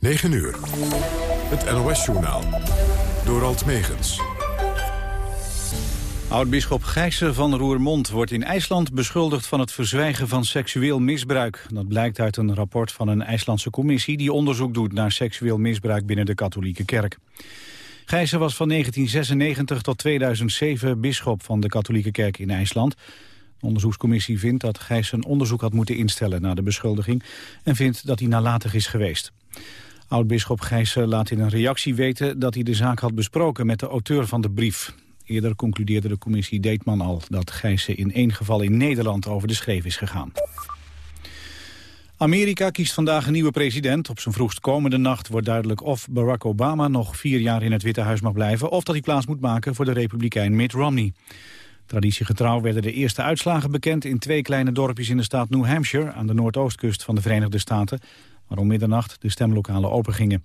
9 uur. Het NOS-journaal. Door Alt Megens. Oud-bisschop Gijssen van Roermond wordt in IJsland beschuldigd van het verzwijgen van seksueel misbruik. Dat blijkt uit een rapport van een IJslandse commissie die onderzoek doet naar seksueel misbruik binnen de katholieke kerk. Gijssen was van 1996 tot 2007 bisschop van de katholieke kerk in IJsland. De onderzoekscommissie vindt dat Gijssen onderzoek had moeten instellen naar de beschuldiging en vindt dat hij nalatig is geweest. Oud-bisschop Gijssen laat in een reactie weten dat hij de zaak had besproken met de auteur van de brief. Eerder concludeerde de commissie Deetman al dat Gijssen in één geval in Nederland over de schreef is gegaan. Amerika kiest vandaag een nieuwe president. Op zijn vroegst komende nacht wordt duidelijk of Barack Obama nog vier jaar in het Witte Huis mag blijven... of dat hij plaats moet maken voor de republikein Mitt Romney. Traditiegetrouw werden de eerste uitslagen bekend in twee kleine dorpjes in de staat New Hampshire... aan de noordoostkust van de Verenigde Staten, waar om middernacht de stemlokalen opengingen.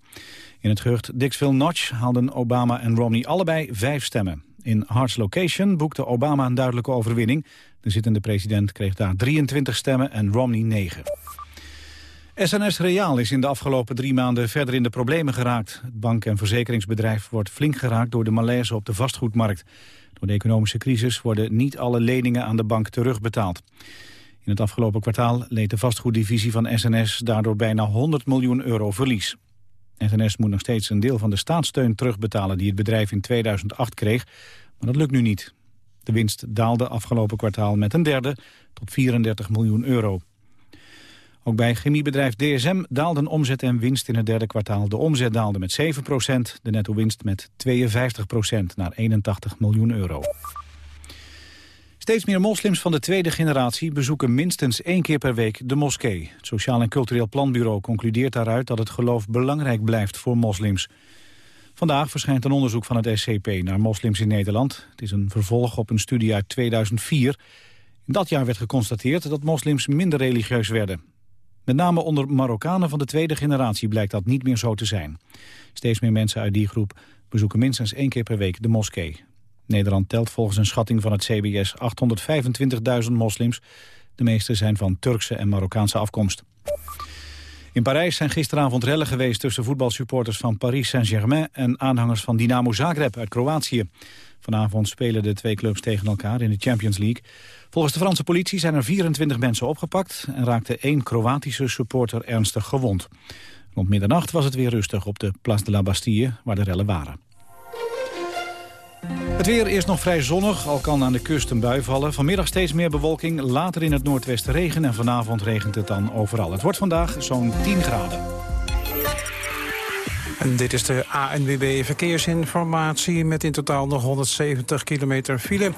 In het gehucht Dixville Notch haalden Obama en Romney allebei vijf stemmen. In Hearts Location boekte Obama een duidelijke overwinning. De zittende president kreeg daar 23 stemmen en Romney 9. SNS Reaal is in de afgelopen drie maanden verder in de problemen geraakt. Het bank- en verzekeringsbedrijf wordt flink geraakt door de malaise op de vastgoedmarkt. Door de economische crisis worden niet alle leningen aan de bank terugbetaald. In het afgelopen kwartaal leed de vastgoeddivisie van SNS daardoor bijna 100 miljoen euro verlies. SNS moet nog steeds een deel van de staatssteun terugbetalen die het bedrijf in 2008 kreeg, maar dat lukt nu niet. De winst daalde afgelopen kwartaal met een derde tot 34 miljoen euro. Ook bij chemiebedrijf DSM daalden omzet en winst in het derde kwartaal. De omzet daalde met 7% de netto-winst met 52% naar 81 miljoen euro. Steeds meer moslims van de tweede generatie bezoeken minstens één keer per week de moskee. Het Sociaal en Cultureel Planbureau concludeert daaruit dat het geloof belangrijk blijft voor moslims. Vandaag verschijnt een onderzoek van het SCP naar moslims in Nederland. Het is een vervolg op een studie uit 2004. In dat jaar werd geconstateerd dat moslims minder religieus werden. Met name onder Marokkanen van de tweede generatie blijkt dat niet meer zo te zijn. Steeds meer mensen uit die groep bezoeken minstens één keer per week de moskee. Nederland telt volgens een schatting van het CBS 825.000 moslims. De meeste zijn van Turkse en Marokkaanse afkomst. In Parijs zijn gisteravond rellen geweest tussen voetbalsupporters van Paris Saint-Germain en aanhangers van Dynamo Zagreb uit Kroatië. Vanavond spelen de twee clubs tegen elkaar in de Champions League. Volgens de Franse politie zijn er 24 mensen opgepakt... en raakte één Kroatische supporter ernstig gewond. Rond middernacht was het weer rustig op de Place de la Bastille, waar de rellen waren. Het weer is nog vrij zonnig, al kan aan de kust een bui vallen. Vanmiddag steeds meer bewolking, later in het noordwesten regen... en vanavond regent het dan overal. Het wordt vandaag zo'n 10 graden. En dit is de ANWB Verkeersinformatie met in totaal nog 170 kilometer file.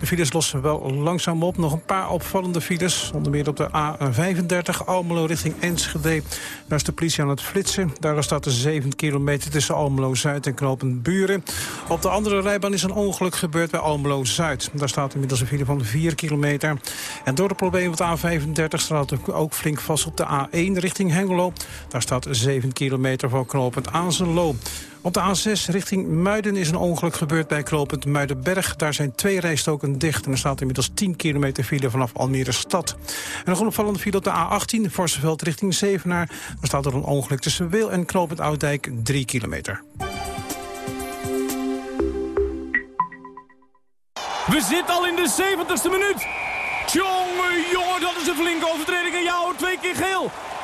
De files lossen wel langzaam op. Nog een paar opvallende files. Onder meer op de A35 Almelo richting Enschede. Daar is de politie aan het flitsen. Daar staat er 7 kilometer tussen Almelo-Zuid en Knopend Buren. Op de andere rijbaan is een ongeluk gebeurd bij Almelo-Zuid. Daar staat inmiddels een file van 4 kilometer. En door de problemen op de A35 staat ook flink vast op de A1 richting Hengelo. Daar staat 7 kilometer voor Knopend Azenlo. Op de A6 richting Muiden is een ongeluk gebeurd bij knooppunt Muidenberg. Daar zijn twee rijstoken dicht en er staat inmiddels 10 kilometer file vanaf Almere stad. En een opvallende file op de A18, Vorseveld richting Zevenaar. Daar staat er een ongeluk tussen Wil en knooppunt Oudijk 3 kilometer. We zitten al in de 70ste minuut. Tjonge, jongen, dat is een flinke overtreding. En jou twee keer geel.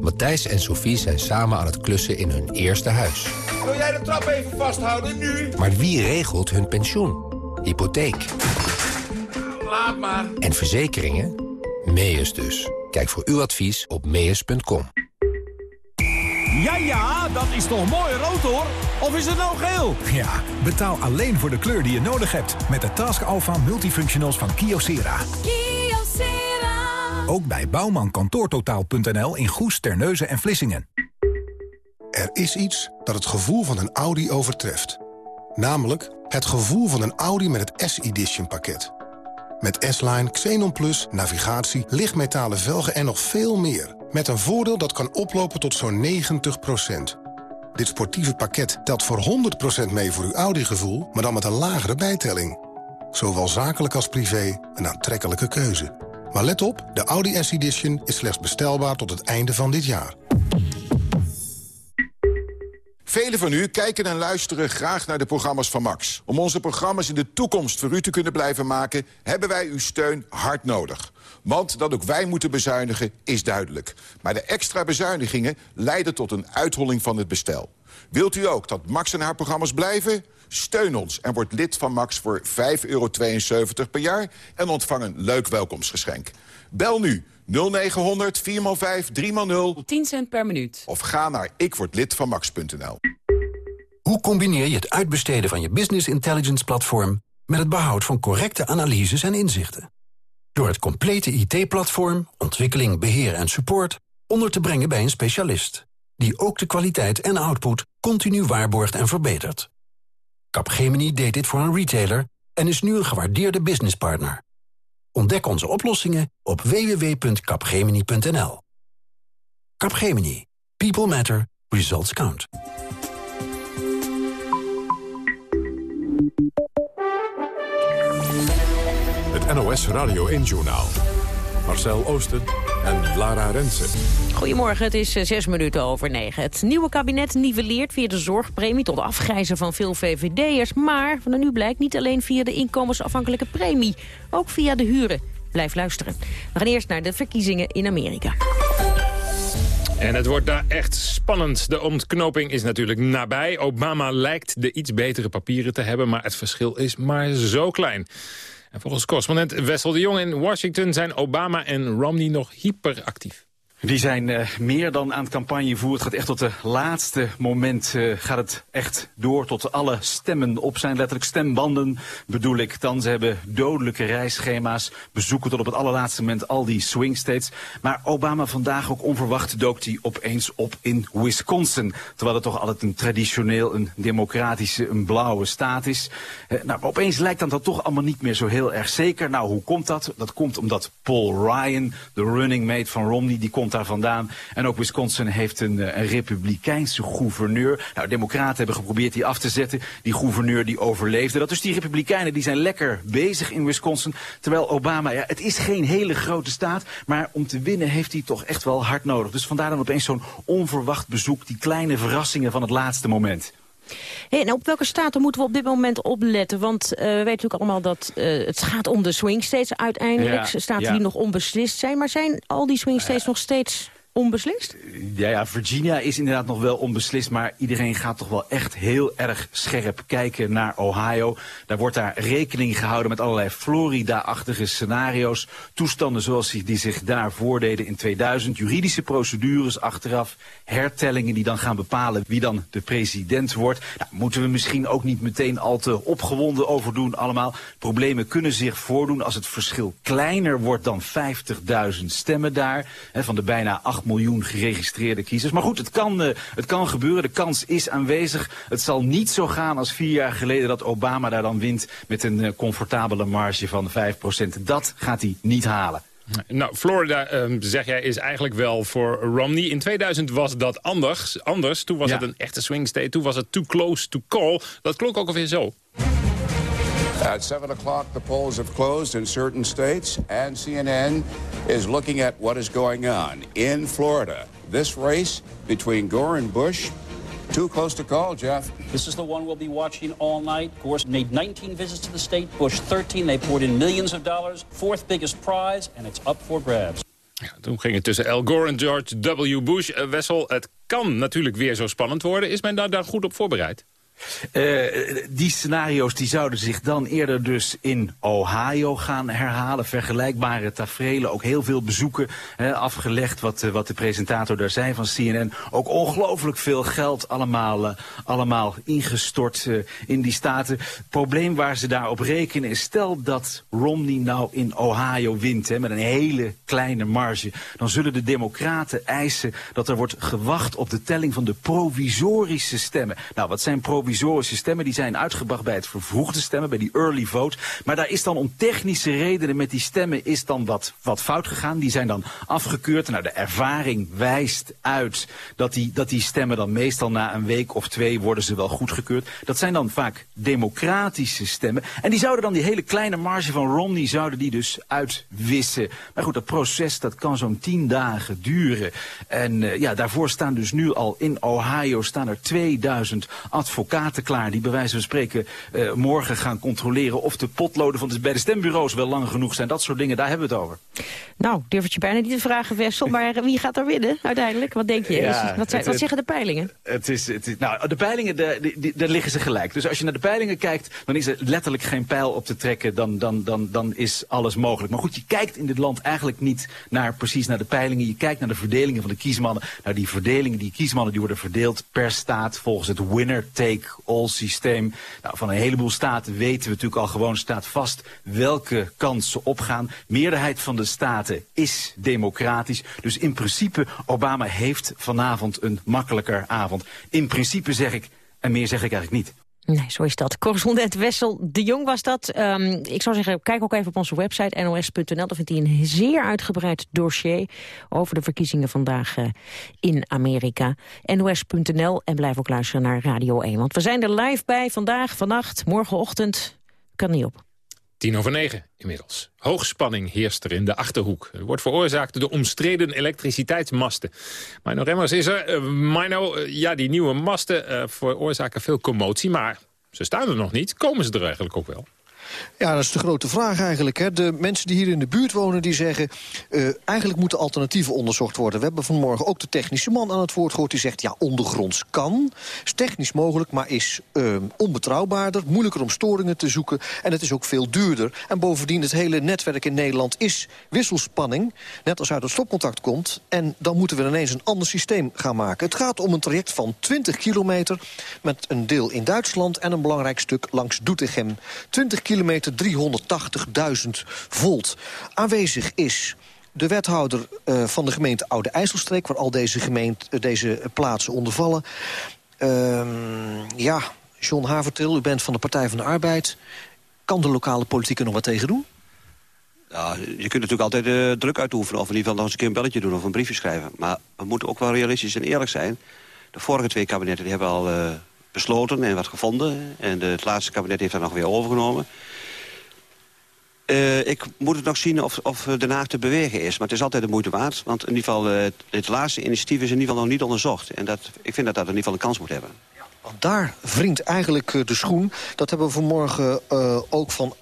Matthijs en Sophie zijn samen aan het klussen in hun eerste huis. Wil jij de trap even vasthouden, nu? Maar wie regelt hun pensioen? Hypotheek. Laat maar. En verzekeringen? Meus dus. Kijk voor uw advies op meus.com. Ja, ja, dat is toch mooi rood, hoor? Of is het nou geel? Ja, betaal alleen voor de kleur die je nodig hebt. Met de Task Alpha Multifunctionals van Kyocera. Ook bij bouwmankantoortotaal.nl in Goes, Terneuzen en Vlissingen. Er is iets dat het gevoel van een Audi overtreft. Namelijk Het gevoel van een Audi met het S-Edition pakket. Met S-Line, Xenon Plus, navigatie, lichtmetalen velgen en nog veel meer. Met een voordeel dat kan oplopen tot zo'n 90% Dit sportieve pakket telt voor 100% mee voor uw Audi-gevoel... maar dan met een lagere bijtelling. Zowel zakelijk als privé, een aantrekkelijke keuze. Maar let op, de Audi S-Edition is slechts bestelbaar tot het einde van dit jaar. Velen van u kijken en luisteren graag naar de programma's van Max. Om onze programma's in de toekomst voor u te kunnen blijven maken... hebben wij uw steun hard nodig. Want dat ook wij moeten bezuinigen is duidelijk. Maar de extra bezuinigingen leiden tot een uitholling van het bestel. Wilt u ook dat Max en haar programma's blijven? Steun ons en word lid van Max voor 5,72 euro per jaar... en ontvang een leuk welkomstgeschenk. Bel nu 0900 4x5 3x0 10 cent per minuut. of ga naar ikwordlidvanmax.nl. Hoe combineer je het uitbesteden van je business intelligence platform... met het behoud van correcte analyses en inzichten? Door het complete IT-platform, ontwikkeling, beheer en support... onder te brengen bij een specialist... die ook de kwaliteit en output continu waarborgt en verbetert. Capgemini deed dit voor een retailer... en is nu een gewaardeerde businesspartner. Ontdek onze oplossingen op www.capgemini.nl. Capgemini. People matter. Results count. NOS Radio 1-journaal. Marcel Oosten en Lara Rensen. Goedemorgen, het is eh, zes minuten over negen. Het nieuwe kabinet niveleert via de zorgpremie tot afgrijzen van veel VVD'ers. Maar van nu blijkt niet alleen via de inkomensafhankelijke premie. Ook via de huren. Blijf luisteren. We gaan eerst naar de verkiezingen in Amerika. En het wordt daar echt spannend. De ontknoping is natuurlijk nabij. Obama lijkt de iets betere papieren te hebben... maar het verschil is maar zo klein. En volgens correspondent Wessel de Jong in Washington... zijn Obama en Romney nog hyperactief. Die zijn uh, meer dan aan het campagne voeren. Het gaat echt tot de laatste moment uh, gaat het echt door tot alle stemmen op zijn letterlijk stembanden bedoel ik. Dan ze hebben dodelijke reisschema's, bezoeken tot op het allerlaatste moment al die swing states. Maar Obama vandaag ook onverwacht dook hij opeens op in Wisconsin. Terwijl het toch altijd een traditioneel, een democratische, een blauwe staat is. Uh, nou, opeens lijkt dan dat toch allemaal niet meer zo heel erg zeker. Nou, hoe komt dat? Dat komt omdat Paul Ryan, de running mate van Romney, die komt daar vandaan. En ook Wisconsin heeft een, een republikeinse gouverneur. Nou, democraten hebben geprobeerd die af te zetten. Die gouverneur die overleefde. Dat dus die republikeinen die zijn lekker bezig in Wisconsin. Terwijl Obama, ja, het is geen hele grote staat. Maar om te winnen heeft hij toch echt wel hard nodig. Dus vandaar dan opeens zo'n onverwacht bezoek. Die kleine verrassingen van het laatste moment. Hey, en op welke staten moeten we op dit moment opletten? Want uh, we weten natuurlijk allemaal dat uh, het gaat om de swing states uiteindelijk. Ja, staten ja. die nog onbeslist zijn. Maar zijn al die swing states nog steeds onbeslist? Ja, ja, Virginia is inderdaad nog wel onbeslist, maar iedereen gaat toch wel echt heel erg scherp kijken naar Ohio. Daar wordt daar rekening gehouden met allerlei Florida-achtige scenario's. Toestanden zoals die zich daar voordeden in 2000. Juridische procedures achteraf. Hertellingen die dan gaan bepalen wie dan de president wordt. Nou, moeten we misschien ook niet meteen al te opgewonden over doen allemaal. Problemen kunnen zich voordoen als het verschil kleiner wordt dan 50.000 stemmen daar. Van de bijna 8 miljoen geregistreerde kiezers. Maar goed, het kan, uh, het kan gebeuren. De kans is aanwezig. Het zal niet zo gaan als vier jaar geleden dat Obama daar dan wint met een uh, comfortabele marge van 5%. Dat gaat hij niet halen. Nou, Florida, uh, zeg jij, is eigenlijk wel voor Romney. In 2000 was dat anders. anders. Toen was Ja. het een echte swing state. Toen was het too close to call. Dat klonk ook alweer zo. At 7 o'clock, the polls have closed in certain states, and CNN is looking at what is going on in Florida. This race between Gore and Bush, too close to call, Jeff. This is the one we'll be watching all night. Gore made 19 visits to the state, Bush 13. They poured in millions of dollars. Fourth biggest prize, and it's up for grabs. Ja, toen ging het tussen Al Gore en George W. Bush. Eh, Wessel, het kan natuurlijk weer zo spannend worden. Is men daar, daar goed op voorbereid? Uh, die scenario's die zouden zich dan eerder dus in Ohio gaan herhalen. Vergelijkbare tafereelen, ook heel veel bezoeken hè, afgelegd. Wat, uh, wat de presentator daar zei van CNN. Ook ongelooflijk veel geld allemaal, uh, allemaal ingestort in die staten. Het probleem waar ze daar op rekenen is... stel dat Romney nou in Ohio wint hè, met een hele kleine marge... dan zullen de democraten eisen dat er wordt gewacht op de telling van de provisorische stemmen. Nou, wat zijn provisorische provisorische stemmen. Die zijn uitgebracht bij het vervroegde stemmen, bij die early vote. Maar daar is dan om technische redenen met die stemmen is dan wat, wat fout gegaan. Die zijn dan afgekeurd. Nou, de ervaring wijst uit dat die, dat die stemmen dan meestal na een week of twee worden ze wel goedgekeurd. Dat zijn dan vaak democratische stemmen. En die zouden dan die hele kleine marge van Romney zouden die dus uitwissen. Maar goed, dat proces dat kan zo'n tien dagen duren. En uh, ja, daarvoor staan dus nu al in Ohio staan er 2000 advocaten klaar... die bij wijze van spreken uh, morgen gaan controleren... of de potloden van de, bij de stembureaus wel lang genoeg zijn. Dat soort dingen, daar hebben we het over. Nou, durf het je bijna niet te vragen, Wessel. Maar wie gaat er winnen uiteindelijk? Wat denk je? Ja, wat, zijn, het, wat, zeggen de peilingen? Het is, het is, nou, de peilingen, daar liggen ze gelijk. Dus als je naar de peilingen kijkt, dan is er letterlijk geen pijl op te trekken. Dan, dan, dan, dan is alles mogelijk. Maar goed, je kijkt in dit land eigenlijk niet naar, precies naar de peilingen. Je kijkt naar de verdelingen van de kiesmannen. Nou, die verdelingen, die kiesmannen, die worden verdeeld per staat volgens het winner-take-all systeem. Nou, van een heleboel staten weten we natuurlijk al gewoon, staat vast welke kansen opgaan. Meerderheid van de staten is democratisch. Dus in principe, Obama heeft vanavond een makkelijker avond. In principe zeg ik, en meer zeg ik eigenlijk niet. Nee, zo is dat. Correspondent Wessel de Jong was dat. Um, ik zou zeggen, kijk ook even op onze website nos.nl. Daar vindt hij een zeer uitgebreid dossier over de verkiezingen vandaag uh, in Amerika. nos.nl en blijf ook luisteren naar Radio 1. Want we zijn er live bij vandaag, vannacht, morgenochtend. Kan niet op. Tien over negen inmiddels. Hoogspanning heerst er in de Achterhoek. Het wordt veroorzaakt door de omstreden elektriciteitsmasten. Mino Remmers is er. Mino, uh, ja, die nieuwe masten uh, veroorzaken veel commotie, maar ze staan er nog niet. Komen ze er eigenlijk ook wel? Ja, dat is de grote vraag eigenlijk. Hè. De mensen die hier in de buurt wonen, die zeggen... Uh, eigenlijk moeten alternatieven onderzocht worden. We hebben vanmorgen ook de technische man aan het woord gehoord... die zegt, ja, ondergronds kan. Is technisch mogelijk, maar is uh, onbetrouwbaarder. Moeilijker om storingen te zoeken. En het is ook veel duurder. En bovendien, het hele netwerk in Nederland is wisselspanning. Net als uit het stopcontact komt. En dan moeten we ineens een ander systeem gaan maken. Het gaat om een traject van 20 kilometer... met een deel in Duitsland en een belangrijk stuk langs Doetinchem. 20 kilometer kilometer 380.000 volt. Aanwezig is de wethouder uh, van de gemeente Oude IJsselstreek... waar al deze, gemeente, uh, deze plaatsen onder vallen. Uh, ja, John Havertil, u bent van de Partij van de Arbeid. Kan de lokale politiek er nog wat tegen doen? Ja, je kunt natuurlijk altijd uh, druk uitoefenen... of in ieder geval nog eens een keer een belletje doen of een briefje schrijven. Maar we moeten ook wel realistisch en eerlijk zijn. De vorige twee kabinetten die hebben al besloten en wat gevonden. En de, het laatste kabinet heeft dat nog weer overgenomen. Uh, ik moet het nog zien of, of Den Haag te bewegen is. Maar het is altijd de moeite waard. Want in ieder geval, uh, het laatste initiatief is in ieder geval nog niet onderzocht. En dat, ik vind dat dat in ieder geval een kans moet hebben. Want daar wringt eigenlijk uh, de schoen. Dat hebben we vanmorgen ook van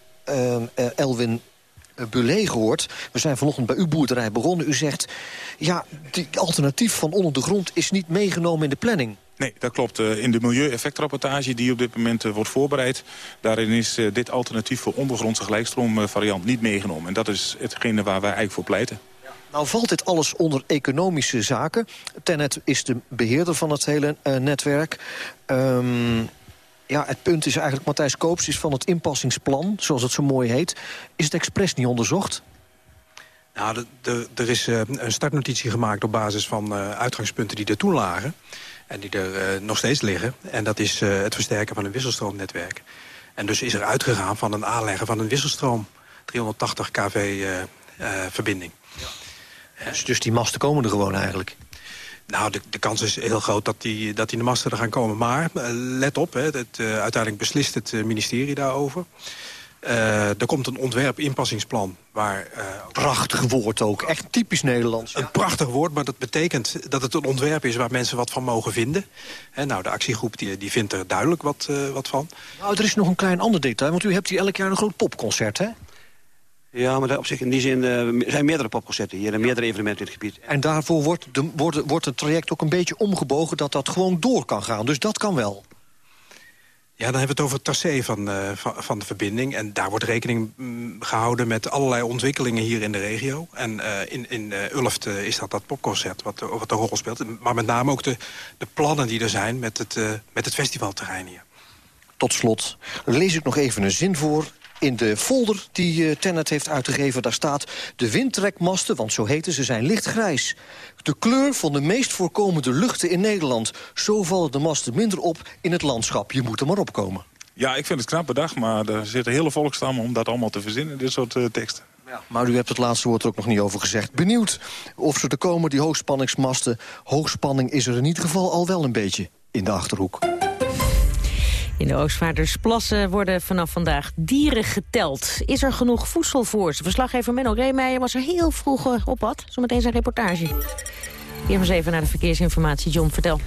Elwin Bulé gehoord. We zijn vanochtend bij uw boerderij begonnen. U zegt, ja, die alternatief van onder de grond is niet meegenomen in de planning. Nee, dat klopt. Uh, in de milieueffectrapportage die op dit moment uh, wordt voorbereid... daarin is uh, dit alternatief voor ondergrondse gelijkstroomvariant niet meegenomen. En dat is hetgene waar wij eigenlijk voor pleiten. Nou valt dit alles onder economische zaken. Tenet is de beheerder van het hele netwerk. Um, ja, het punt is eigenlijk, Matthijs Koops is van het inpassingsplan... zoals het zo mooi heet. Is het expres niet onderzocht? Nou, er is een startnotitie gemaakt op basis van uitgangspunten die er toen lagen. En die er uh, nog steeds liggen. En dat is uh, het versterken van een wisselstroomnetwerk. En dus is er uitgegaan van een aanleggen van een wisselstroom. 380 kV uh, verbinding. Ja. Dus, dus die masten komen er gewoon eigenlijk? Nou, de, de kans is heel groot dat die, dat die de masten er gaan komen. Maar let op, hè, het, uiteindelijk beslist het ministerie daarover. Uh, er komt een ontwerp-inpassingsplan. Waar, uh, prachtig woord ook, echt typisch Nederlands. Een prachtig woord, maar dat betekent dat het een ontwerp is... waar mensen wat van mogen vinden. He, nou, de actiegroep die, die vindt er duidelijk wat, uh, wat van. Nou, er is nog een klein ander detail, want u hebt hier elk jaar een groot popconcert, hè? Ja, maar op zich in die zin uh, zijn meerdere popconcerten hier en meerdere evenementen in het gebied. En daarvoor wordt, de, wordt, wordt het traject ook een beetje omgebogen dat dat gewoon door kan gaan. Dus dat kan wel. Ja, dan hebben we het over het tracé van, uh, van, de verbinding. En daar wordt rekening mm, gehouden met allerlei ontwikkelingen hier in de regio. En uh, in, in uh, Ulft is dat dat popconcert wat, wat een rol speelt. Maar met name ook de, de plannen die er zijn met het, met het festivalterrein hier. Tot slot lees ik nog even een zin voor In de folder die uh, Tennet heeft uitgegeven, daar staat... de windtrekmasten, want zo heten ze, zijn lichtgrijs. De kleur van de meest voorkomende luchten in Nederland. Zo vallen de masten minder op in het landschap. Je moet er maar opkomen. Ja, ik vind het knap bedacht, maar er zitten hele volkstammen om dat allemaal te verzinnen, dit soort uh, teksten. Ja. Maar u hebt het laatste woord er ook nog niet over gezegd. Benieuwd of ze er komen, die hoogspanningsmasten. Hoogspanning is er in ieder geval al wel een beetje in de Achterhoek. In de Oostvaardersplassen worden vanaf vandaag dieren geteld. Is er genoeg voedsel voor ze? Verslaggever Menno Reemeijer was er heel vroeg eh, op pad. Zometeen zijn reportage. Hier eens even naar de verkeersinformatie. John, vertel.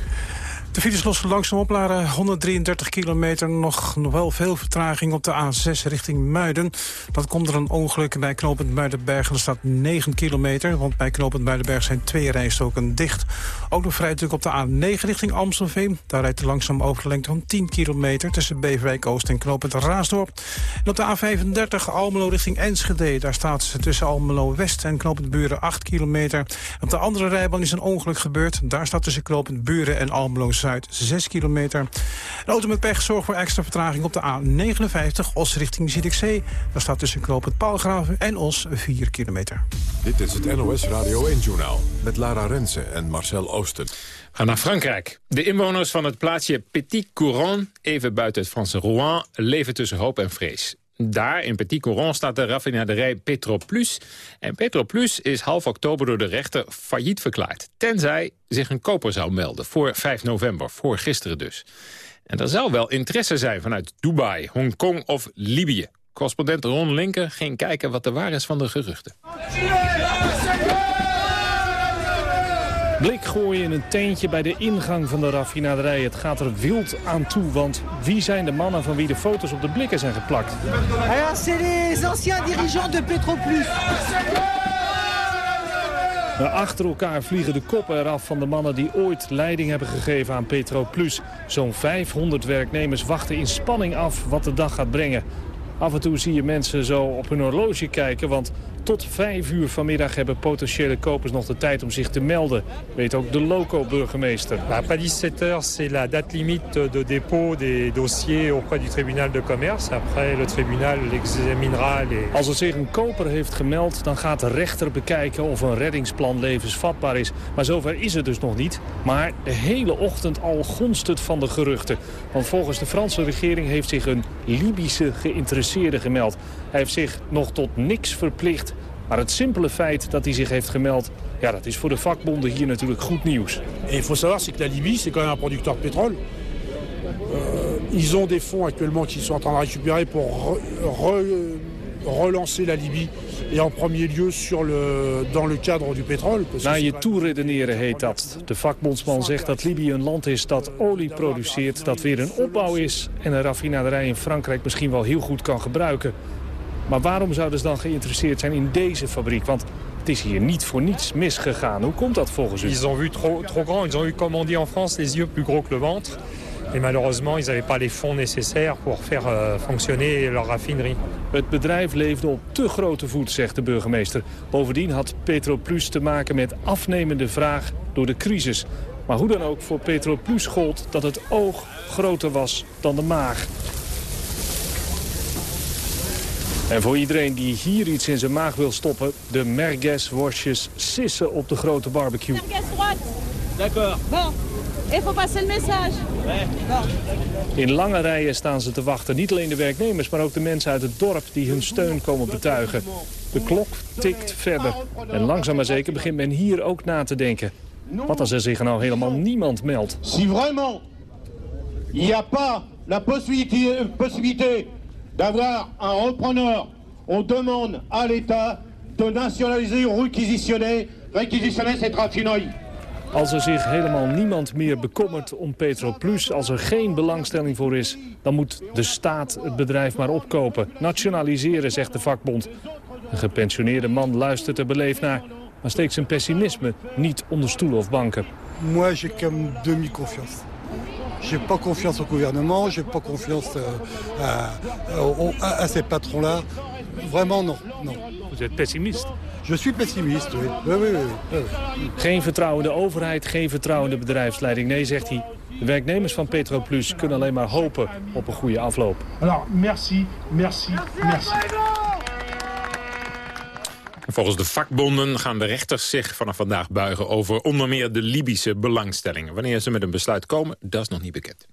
De files lossen langzaam opladen. 133 kilometer, nog, wel veel vertraging op de A6 richting Muiden. Dat komt er een ongeluk bij knooppunt Muidenberg. Er staat 9 kilometer, want bij knooppunt Muidenberg zijn twee rijstroken dicht. Ook nog vrij druk op de A9 richting Amstelveen. Daar rijdt de langzaam over de lengte van 10 kilometer... tussen Beverwijk Oost en knooppunt Raasdorp. En op de A35 Almelo richting Enschede. Daar staat ze tussen Almelo West en knooppunt Buren 8 kilometer. Op de andere rijbaan is een ongeluk gebeurd. Daar staat tussen knooppunt Buren en Almelo Zuid 6 kilometer. Een auto met pech zorgt voor extra vertraging op de A59 Os richting Zierikzee. Daar staat tussen knooppunt Paalgraven en Os 4 kilometer. Dit is het NOS Radio 1-journaal met Lara Rensen en Marcel Oosten. Ga naar Frankrijk. De inwoners van het plaatsje Petit Couronne, even buiten het Franse Rouen, leven tussen hoop en vrees. Daar, in Petit Coron, staat de raffinaderij Petroplus. En Petroplus is half oktober door de rechter failliet verklaard. Tenzij zich een koper zou melden, voor 5 november, voor gisteren dus. En er zou wel interesse zijn vanuit Dubai, Hongkong of Libië. Correspondent Ron Linker ging kijken wat er waar is van de geruchten. Blik gooien in een teentje bij de ingang van de raffinaderij. Het gaat er wild aan toe, want wie zijn de mannen van wie de foto's op de blikken zijn geplakt? Alors, c'est les anciens dirigeants de Petroplus. Achter elkaar vliegen de koppen eraf van de mannen die ooit leiding hebben gegeven aan Petroplus. Zo'n 500 werknemers wachten in spanning af wat de dag gaat brengen. Af en toe zie je mensen zo op hun horloge kijken, want tot vijf uur vanmiddag hebben potentiële kopers nog de tijd om zich te melden. Weet ook de loco-burgemeester. Après 17 heures, c'est la date limite de dépôt des dossiers auprès du tribunal de commerce. Après, le tribunal l'examinera. Les... Als er zich een koper heeft gemeld, dan gaat de rechter bekijken of een reddingsplan levensvatbaar is. Maar zover is het dus nog niet. Maar de hele ochtend al gonst het van de geruchten. Want volgens de Franse regering heeft zich een Libische geïnteresseerde gemeld. Hij heeft zich nog tot niks verplicht. Maar het simpele feit dat hij zich heeft gemeld... ja, dat is voor de vakbonden hier natuurlijk goed nieuws. Et il faut savoir c'est que la Libye, c'est quand même un producteur de pétrole. Euh, ils ont des fonds actuellement qu'ils sont en train de récupérer pour re, re, relancer la Libye. Et en premier lieu sur le, dans le cadre du pétrole. Naar je toeredeneren heet dat. De vakbondsman zegt dat Libië een land is dat olie produceert... dat weer een opbouw is en een raffinaderij in Frankrijk misschien wel heel goed kan gebruiken. Maar waarom zouden ze dan geïnteresseerd zijn in deze fabriek? Want het is hier niet voor niets misgegaan. Hoe komt dat volgens u? Ils ont vu trop, trop grand. Ils ont eu, comme on dit en France, les yeux plus gros que le ventre. Et malheureusement, ils n'avaient pas les fonds nécessaires pour faire euh, fonctionner leur raffinerie. Het bedrijf leefde op te grote voet, zegt de burgemeester. Bovendien had Petroplus te maken met afnemende vraag door de crisis. Maar hoe dan ook, voor Petroplus gold dat het oog groter was dan de maag. En voor iedereen die hier iets in zijn maag wil stoppen... de merguez-worstjes sissen op de grote barbecue. D'accord. Bon, le message. In lange rijen staan ze te wachten. Niet alleen de werknemers, maar ook de mensen uit het dorp... die hun steun komen betuigen. De klok tikt verder. En langzaam maar zeker begint men hier ook na te denken. Wat als er zich nou helemaal niemand meldt? Si vraiment il n'y a pas la possibilité, possibilité d'avoir un repreneur, on demande à l'État de nationaliser ou réquisitionner, réquisitionner cette raffinerie. Als er zich helemaal niemand meer bekommert om Petroplus, als er geen belangstelling voor is, dan moet de staat het bedrijf maar opkopen. Nationaliseren, zegt de vakbond. Een gepensioneerde man luistert er beleefd naar, maar steekt zijn pessimisme niet onder stoelen of banken. Moi, j'ai comme demi-confiance. J'ai pas confiance au gouvernement, j'ai pas confiance euh, à, à, à ces patrons-là. Vraiment non, non. Vous êtes pessimiste Je suis pessimiste, oui. Oui, oui, oui, oui. Geen vertrouwen in de overheid, geen vertrouwen in de bedrijfsleiding. Nee, zegt hij, De werknemers van Petroplus kunnen alleen maar hopen op een goede afloop. Alors, merci, merci, merci. Volgens de vakbonden gaan de rechters zich vanaf vandaag buigen... over onder meer de Libische belangstellingen. Wanneer ze met een besluit komen, dat is nog niet bekend.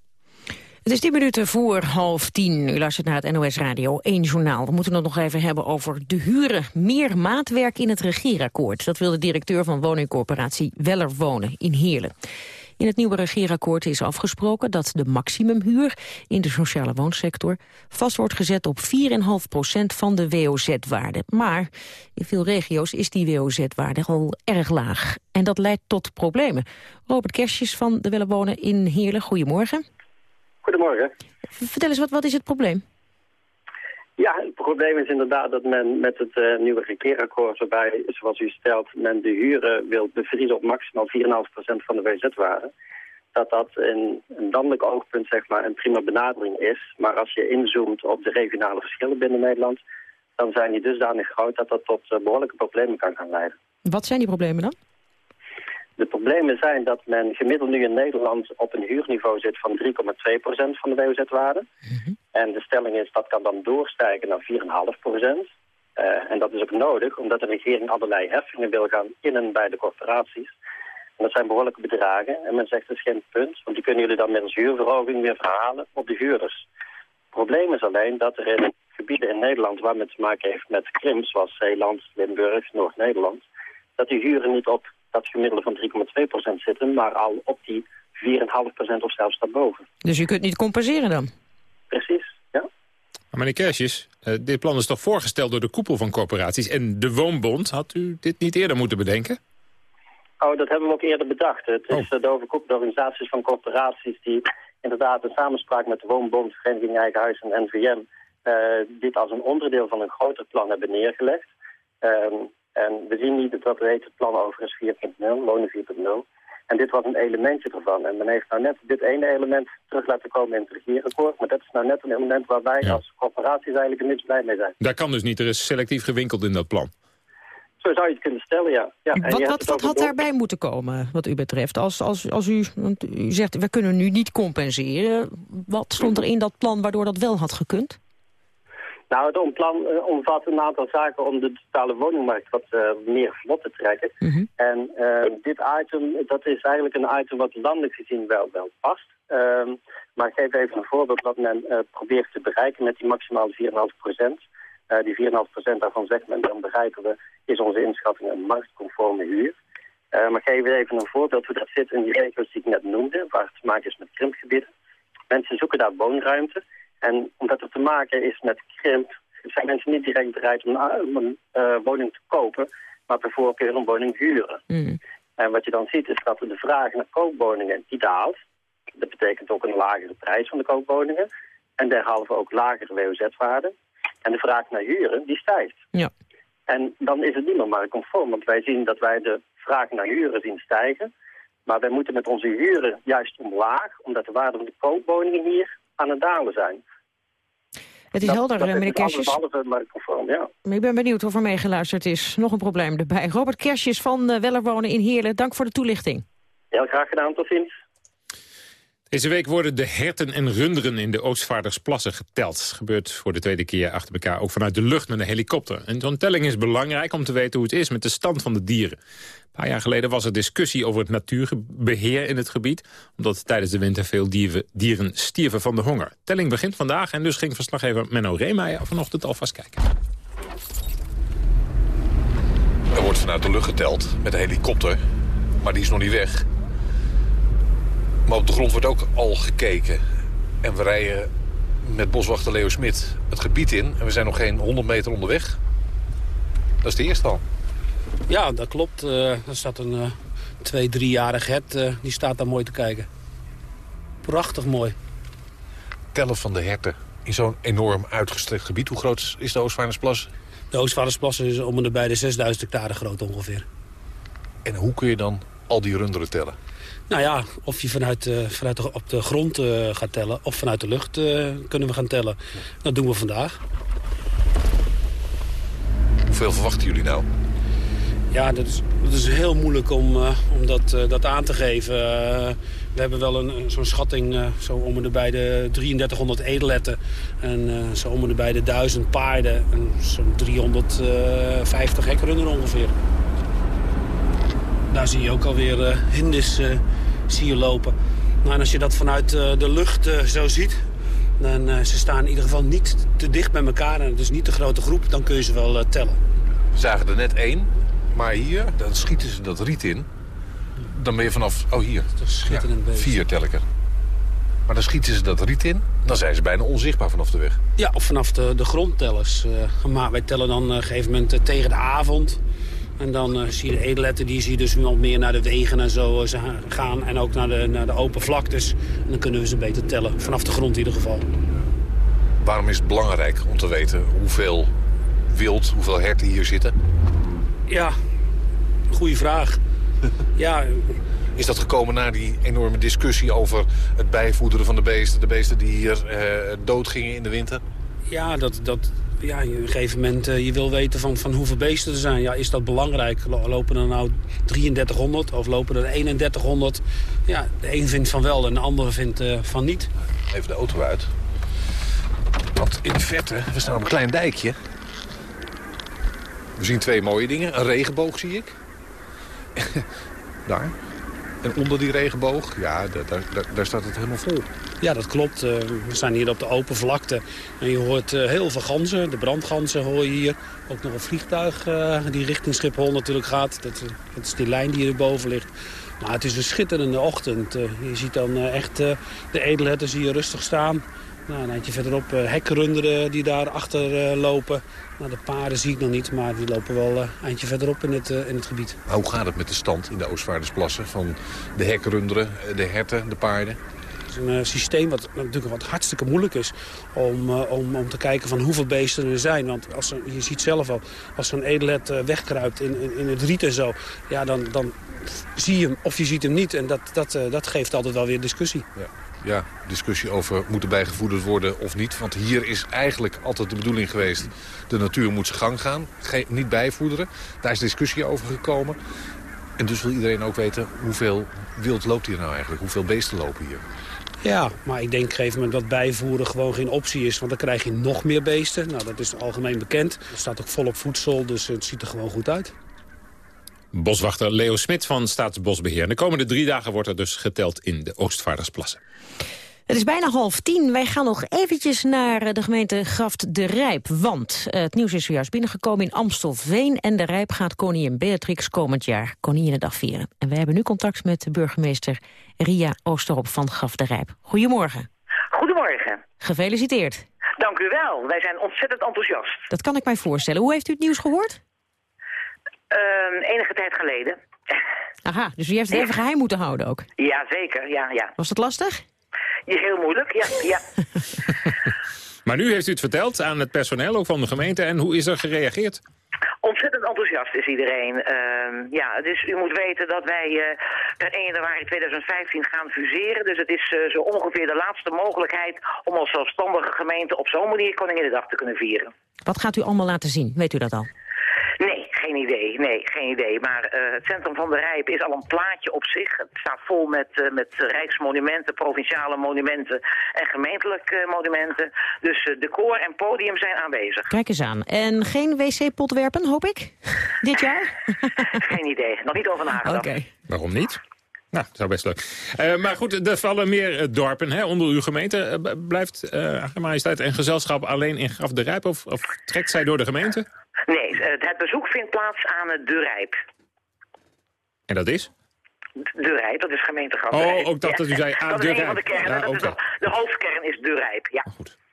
Het is 10 minuten voor half tien. U luistert naar het NOS Radio 1 Journaal. We moeten het nog even hebben over de huren. Meer maatwerk in het regeerakkoord. Dat wil de directeur van woningcorporatie Weller Wonen in Heerlen. In het nieuwe regeerakkoord is afgesproken dat de maximumhuur in de sociale woonsector vast wordt gezet op 4,5% van de WOZ-waarde. Maar in veel regio's is die WOZ-waarde al erg laag. En dat leidt tot problemen. Robert Kersjes van de Weller Wonen in Heerlen, goedemorgen. Goedemorgen. Vertel eens, wat, wat is het probleem? Ja, het probleem is inderdaad dat men met het uh, nieuwe regeerakkoord, waarbij, zoals u stelt, men de huren wil bevriezen op maximaal 4,5% van de WZ-waarde, dat dat in een landelijk oogpunt zeg maar een prima benadering is. Maar als je inzoomt op de regionale verschillen binnen Nederland, dan zijn die dusdanig groot dat dat tot uh, behoorlijke problemen kan gaan leiden. Wat zijn die problemen dan? De problemen zijn dat men gemiddeld nu in Nederland op een huurniveau zit van 3,2% van de WOZ-waarde. En de stelling is dat kan dan doorstijgen naar 4,5%. Uh, en dat is ook nodig, omdat de regering allerlei heffingen wil gaan innen bij de corporaties. En dat zijn behoorlijke bedragen. En men zegt dat is geen punt, want die kunnen jullie dan met een huurverhoging weer verhalen op de huurders. Het probleem is alleen dat er in gebieden in Nederland waar men te maken heeft met krimp, zoals Zeeland, Limburg, Noord-Nederland, dat die huren niet op gemiddelde van 3,2% zitten, maar al op die 4,5% of zelfs daarboven. Dus u kunt niet compenseren dan? Precies, ja. Maar meneer Kersjes, uh, dit plan is toch voorgesteld door de koepel van corporaties en de Woonbond. Had u dit niet eerder moeten bedenken? Oh, dat hebben we ook eerder bedacht. Het is oh. de overkoepelde organisaties van corporaties die inderdaad in samenspraak met de Woonbond, Vereniging Eigen Huis en NVM uh, dit als een onderdeel van een groter plan hebben neergelegd. Um, en we zien niet dat dat heet het plan overigens 4.0, wonen 4.0. En dit was een elementje ervan. En men heeft nou net dit ene element terug laten komen in het regeerakkoord. Maar dat is nou net een element waar wij ja. als corporaties eigenlijk niks blij mee zijn. Daar kan dus niet, er is selectief gewinkeld in dat plan. Zo zou je het kunnen stellen, ja. ja wat wat, wat had daarbij moeten komen, wat u betreft? Als, als, als u, want u zegt, we kunnen nu niet compenseren. Wat stond er in dat plan waardoor dat wel had gekund? Nou, het plan uh, omvat een aantal zaken om de totale woningmarkt wat uh, meer vlot te trekken. Mm -hmm. En uh, dit item, dat is eigenlijk een item wat landelijk gezien wel, wel past. Ehm, maar ik geef even een voorbeeld wat men probeert te bereiken met die maximaal 4,5 procent. die 4,5 procent daarvan zegt men, dan bereiken we, is onze inschatting een marktconforme huur. maar geef even een voorbeeld hoe dat zit in die regio's die ik net noemde, waar het te maken is met krimpgebieden. Mensen zoeken daar woonruimte. En omdat het te maken is met krimp, zijn mensen niet direct bereid om een uh, woning te kopen, maar per voorkeur een woning huren. Mm. En wat je dan ziet is dat de vraag naar koopwoningen die daalt. Dat betekent ook een lagere prijs van de koopwoningen. En derhalve ook lagere WOZ-waarde. En de vraag naar huren, die stijgt. Ja. En dan is het niet meer marktconform, want wij zien dat wij de vraag naar huren zien stijgen. Maar wij moeten met onze huren juist omlaag, omdat de waarde van de koopwoningen hier aan het dalen zijn. Het is helder, meneer Kersjes. ja. Ik ben benieuwd of er meegeluisterd is. Nog een probleem erbij. Robert Kersjes van uh, Wellerwonen in Heerlen, dank voor de toelichting. Heel graag gedaan, tot ziens. Deze week worden de herten en runderen in de Oostvaardersplassen geteld. Dat gebeurt voor de tweede keer achter elkaar, ook vanuit de lucht met een helikopter. En zo'n telling is belangrijk om te weten hoe het is met de stand van de dieren. Een paar jaar geleden was er discussie over het natuurbeheer in het gebied... omdat tijdens de winter veel dieren, stierven van de honger. Telling begint vandaag en dus ging verslaggever Menno Reemeijer vanochtend alvast kijken. Er wordt vanuit de lucht geteld met een helikopter, maar die is nog niet weg... Maar op de grond wordt ook al gekeken. En we rijden met boswachter Leo Smit het gebied in. En we zijn nog geen 100 meter onderweg. Dat is de eerste al. Ja, dat klopt. Uh, er staat een uh, twee, driejarig hert. Uh, die staat daar mooi te kijken. Prachtig mooi. Tellen van de herten in zo'n enorm uitgestrekt gebied. Hoe groot is de Oostvaardersplas? De Oostvaardersplas is om en bij de 6000 hectare groot ongeveer. En hoe kun je dan al die runderen tellen? Nou ja, of je vanuit, uh, vanuit de, op de grond uh, gaat tellen of vanuit de lucht uh, kunnen we gaan tellen. Dat doen we vandaag. Hoeveel verwachten jullie nou? Ja, dat is, dat is heel moeilijk om, om dat, dat aan te geven. We hebben wel zo'n schatting eh, zo om en bij de 3300 edelletten. En eh, zo om en bij de 1000 paarden. En zo'n 350 hekrunnen ongeveer. Daar zie je ook alweer eh hindis eh, zie je lopen. Nou, en als je dat vanuit eh, de lucht zo ziet... dan ze staan in ieder geval niet te dicht bij elkaar... en het is niet te grote groep, dan kun je ze wel tellen. We zagen er net één, maar hier, dan schieten ze dat riet in. Dan ben je vanaf, oh hier, schitterend ja, vier tel ik er. Maar dan schieten ze dat riet in, dan zijn ze bijna onzichtbaar vanaf de weg. Ja, of vanaf de, de grondtellers. eh, maar wij tellen dan op een gegeven moment tegen de avond. En dan eh, zie je de edelletten, die zie je dus wel meer naar de wegen en zo eh, gaan. En ook naar de, naar de open vlaktes. En dan kunnen we ze beter tellen, vanaf de grond in ieder geval. Waarom is het belangrijk om te weten hoeveel wild, hoeveel herten hier zitten? Ja, goede vraag. ja, Is dat gekomen na die enorme discussie over het bijvoederen van de beesten? De beesten die hier eh, doodgingen in de winter? Ja, dat, dat, ja, op een gegeven moment eh, je wil weten van, van hoeveel beesten er zijn. Ja, is dat belangrijk? Lo- Lopen er nou 3300 of lopen er 3100? Ja, de een vindt van wel en de andere vindt eh, van niet. Even de auto uit. Want in de verte, we staan op een klein dijkje. We zien twee mooie dingen. Een regenboog zie ik. Daar. En onder die regenboog, ja, daar, daar- daar staat het helemaal vol. Ja, dat klopt. Eh, we staan hier op de open vlakte. En je hoort eh, heel veel ganzen. De brandganzen hoor je hier. Ook nog een vliegtuig eh, die richting Schiphol natuurlijk gaat. Dat, is die lijn die hierboven ligt. Maar het is een schitterende ochtend. Je ziet dan echt de edelherten je rustig staan. Nou, een eindje verderop hekrunderen die daar achter lopen. Nou, de paarden zie ik nog niet, maar die lopen wel een eindje verderop in het, in het gebied. Hoe gaat het met de stand in de Oostvaardersplassen? Van de hekrunderen, de herten, de paarden? Een eh, systeem wat natuurlijk wat hartstikke moeilijk is om, eh, om, om te kijken van hoeveel beesten er zijn. Want als je ziet zelf al, als zo'n edelhet eh, wegkruipt in, in, in het riet en zo, ja, dan, dan zie je hem of je ziet hem niet. En dat, dat, dat geeft altijd wel weer discussie. Ja. Ja, discussie over moet er bijgevoederd worden of niet. Want hier is eigenlijk altijd de bedoeling geweest... de natuur moet zijn gang gaan, niet bijvoederen. Daar is discussie over gekomen. En dus wil iedereen ook weten hoeveel wild loopt hier nou eigenlijk? Hoeveel beesten lopen hier? Ja, maar ik denk op een gegeven moment dat bijvoeren gewoon geen optie is. Want dan krijg je nog meer beesten. Nou, dat is algemeen bekend. Er staat ook volop voedsel, dus het ziet er gewoon goed uit. Boswachter Leo Smit van Staatsbosbeheer. De komende drie dagen wordt er dus geteld in de Oostvaardersplassen. Het is bijna half tien. Wij gaan nog eventjes naar eh, de gemeente Graft de Rijp. Want eh, het nieuws is zojuist binnengekomen in Amstelveen... en de Rijp gaat koningin Beatrix komend jaar Koninginnedag vieren. En wij hebben nu contact met de burgemeester Ria Oosterop van Graft de Rijp. Goedemorgen. Goedemorgen. Gefeliciteerd. Dank u wel. Wij zijn ontzettend enthousiast. Dat kan ik mij voorstellen. Hoe heeft u het nieuws gehoord? Ehm, enige tijd geleden. Aha, dus u heeft het even geheim moeten houden ook. Ja, zeker. Ja, ja. Was dat lastig? Ja, Heel moeilijk, ja. ja. Maar nu heeft u het verteld aan het personeel ook van de gemeente. En hoe is er gereageerd? Ontzettend enthousiast is iedereen. Ehm, ja, dus u moet weten dat wij eh, per 1 januari 2015 gaan fuseren. Dus het is eh, zo ongeveer de laatste mogelijkheid om als zelfstandige gemeente op zo'n manier Koninginnedag te kunnen vieren. Wat gaat u allemaal laten zien? Weet u dat al? Geen idee. Nee, geen idee. Maar eh, het centrum van de Rijp is al een plaatje op zich. Het staat vol met, eh, met rijksmonumenten, provinciale monumenten en gemeentelijke eh, monumenten. Dus eh, decor en podium zijn aanwezig. Kijk eens aan. En geen wc-pot werpen, hoop ik? Dit jaar? geen idee. Nog niet over nagedacht. Oké. Waarom niet? Nou, dat zou best leuk. Eh, maar goed, er vallen meer dorpen hè, onder uw gemeente. Eh, b- blijft uh, Majesteit en gezelschap alleen in Graf de Rijp? Of, of trekt zij door de gemeente? Nee, eh, het bezoek vindt plaats aan het De Rijp. En dat is? De Rijp, dat is gemeente Graf de Oh, Rijp. ook dat dat u zei aan dat De van de Rijp. kernen. Ja, dat is oké. de, de hoofdkern is De Rijp, ja.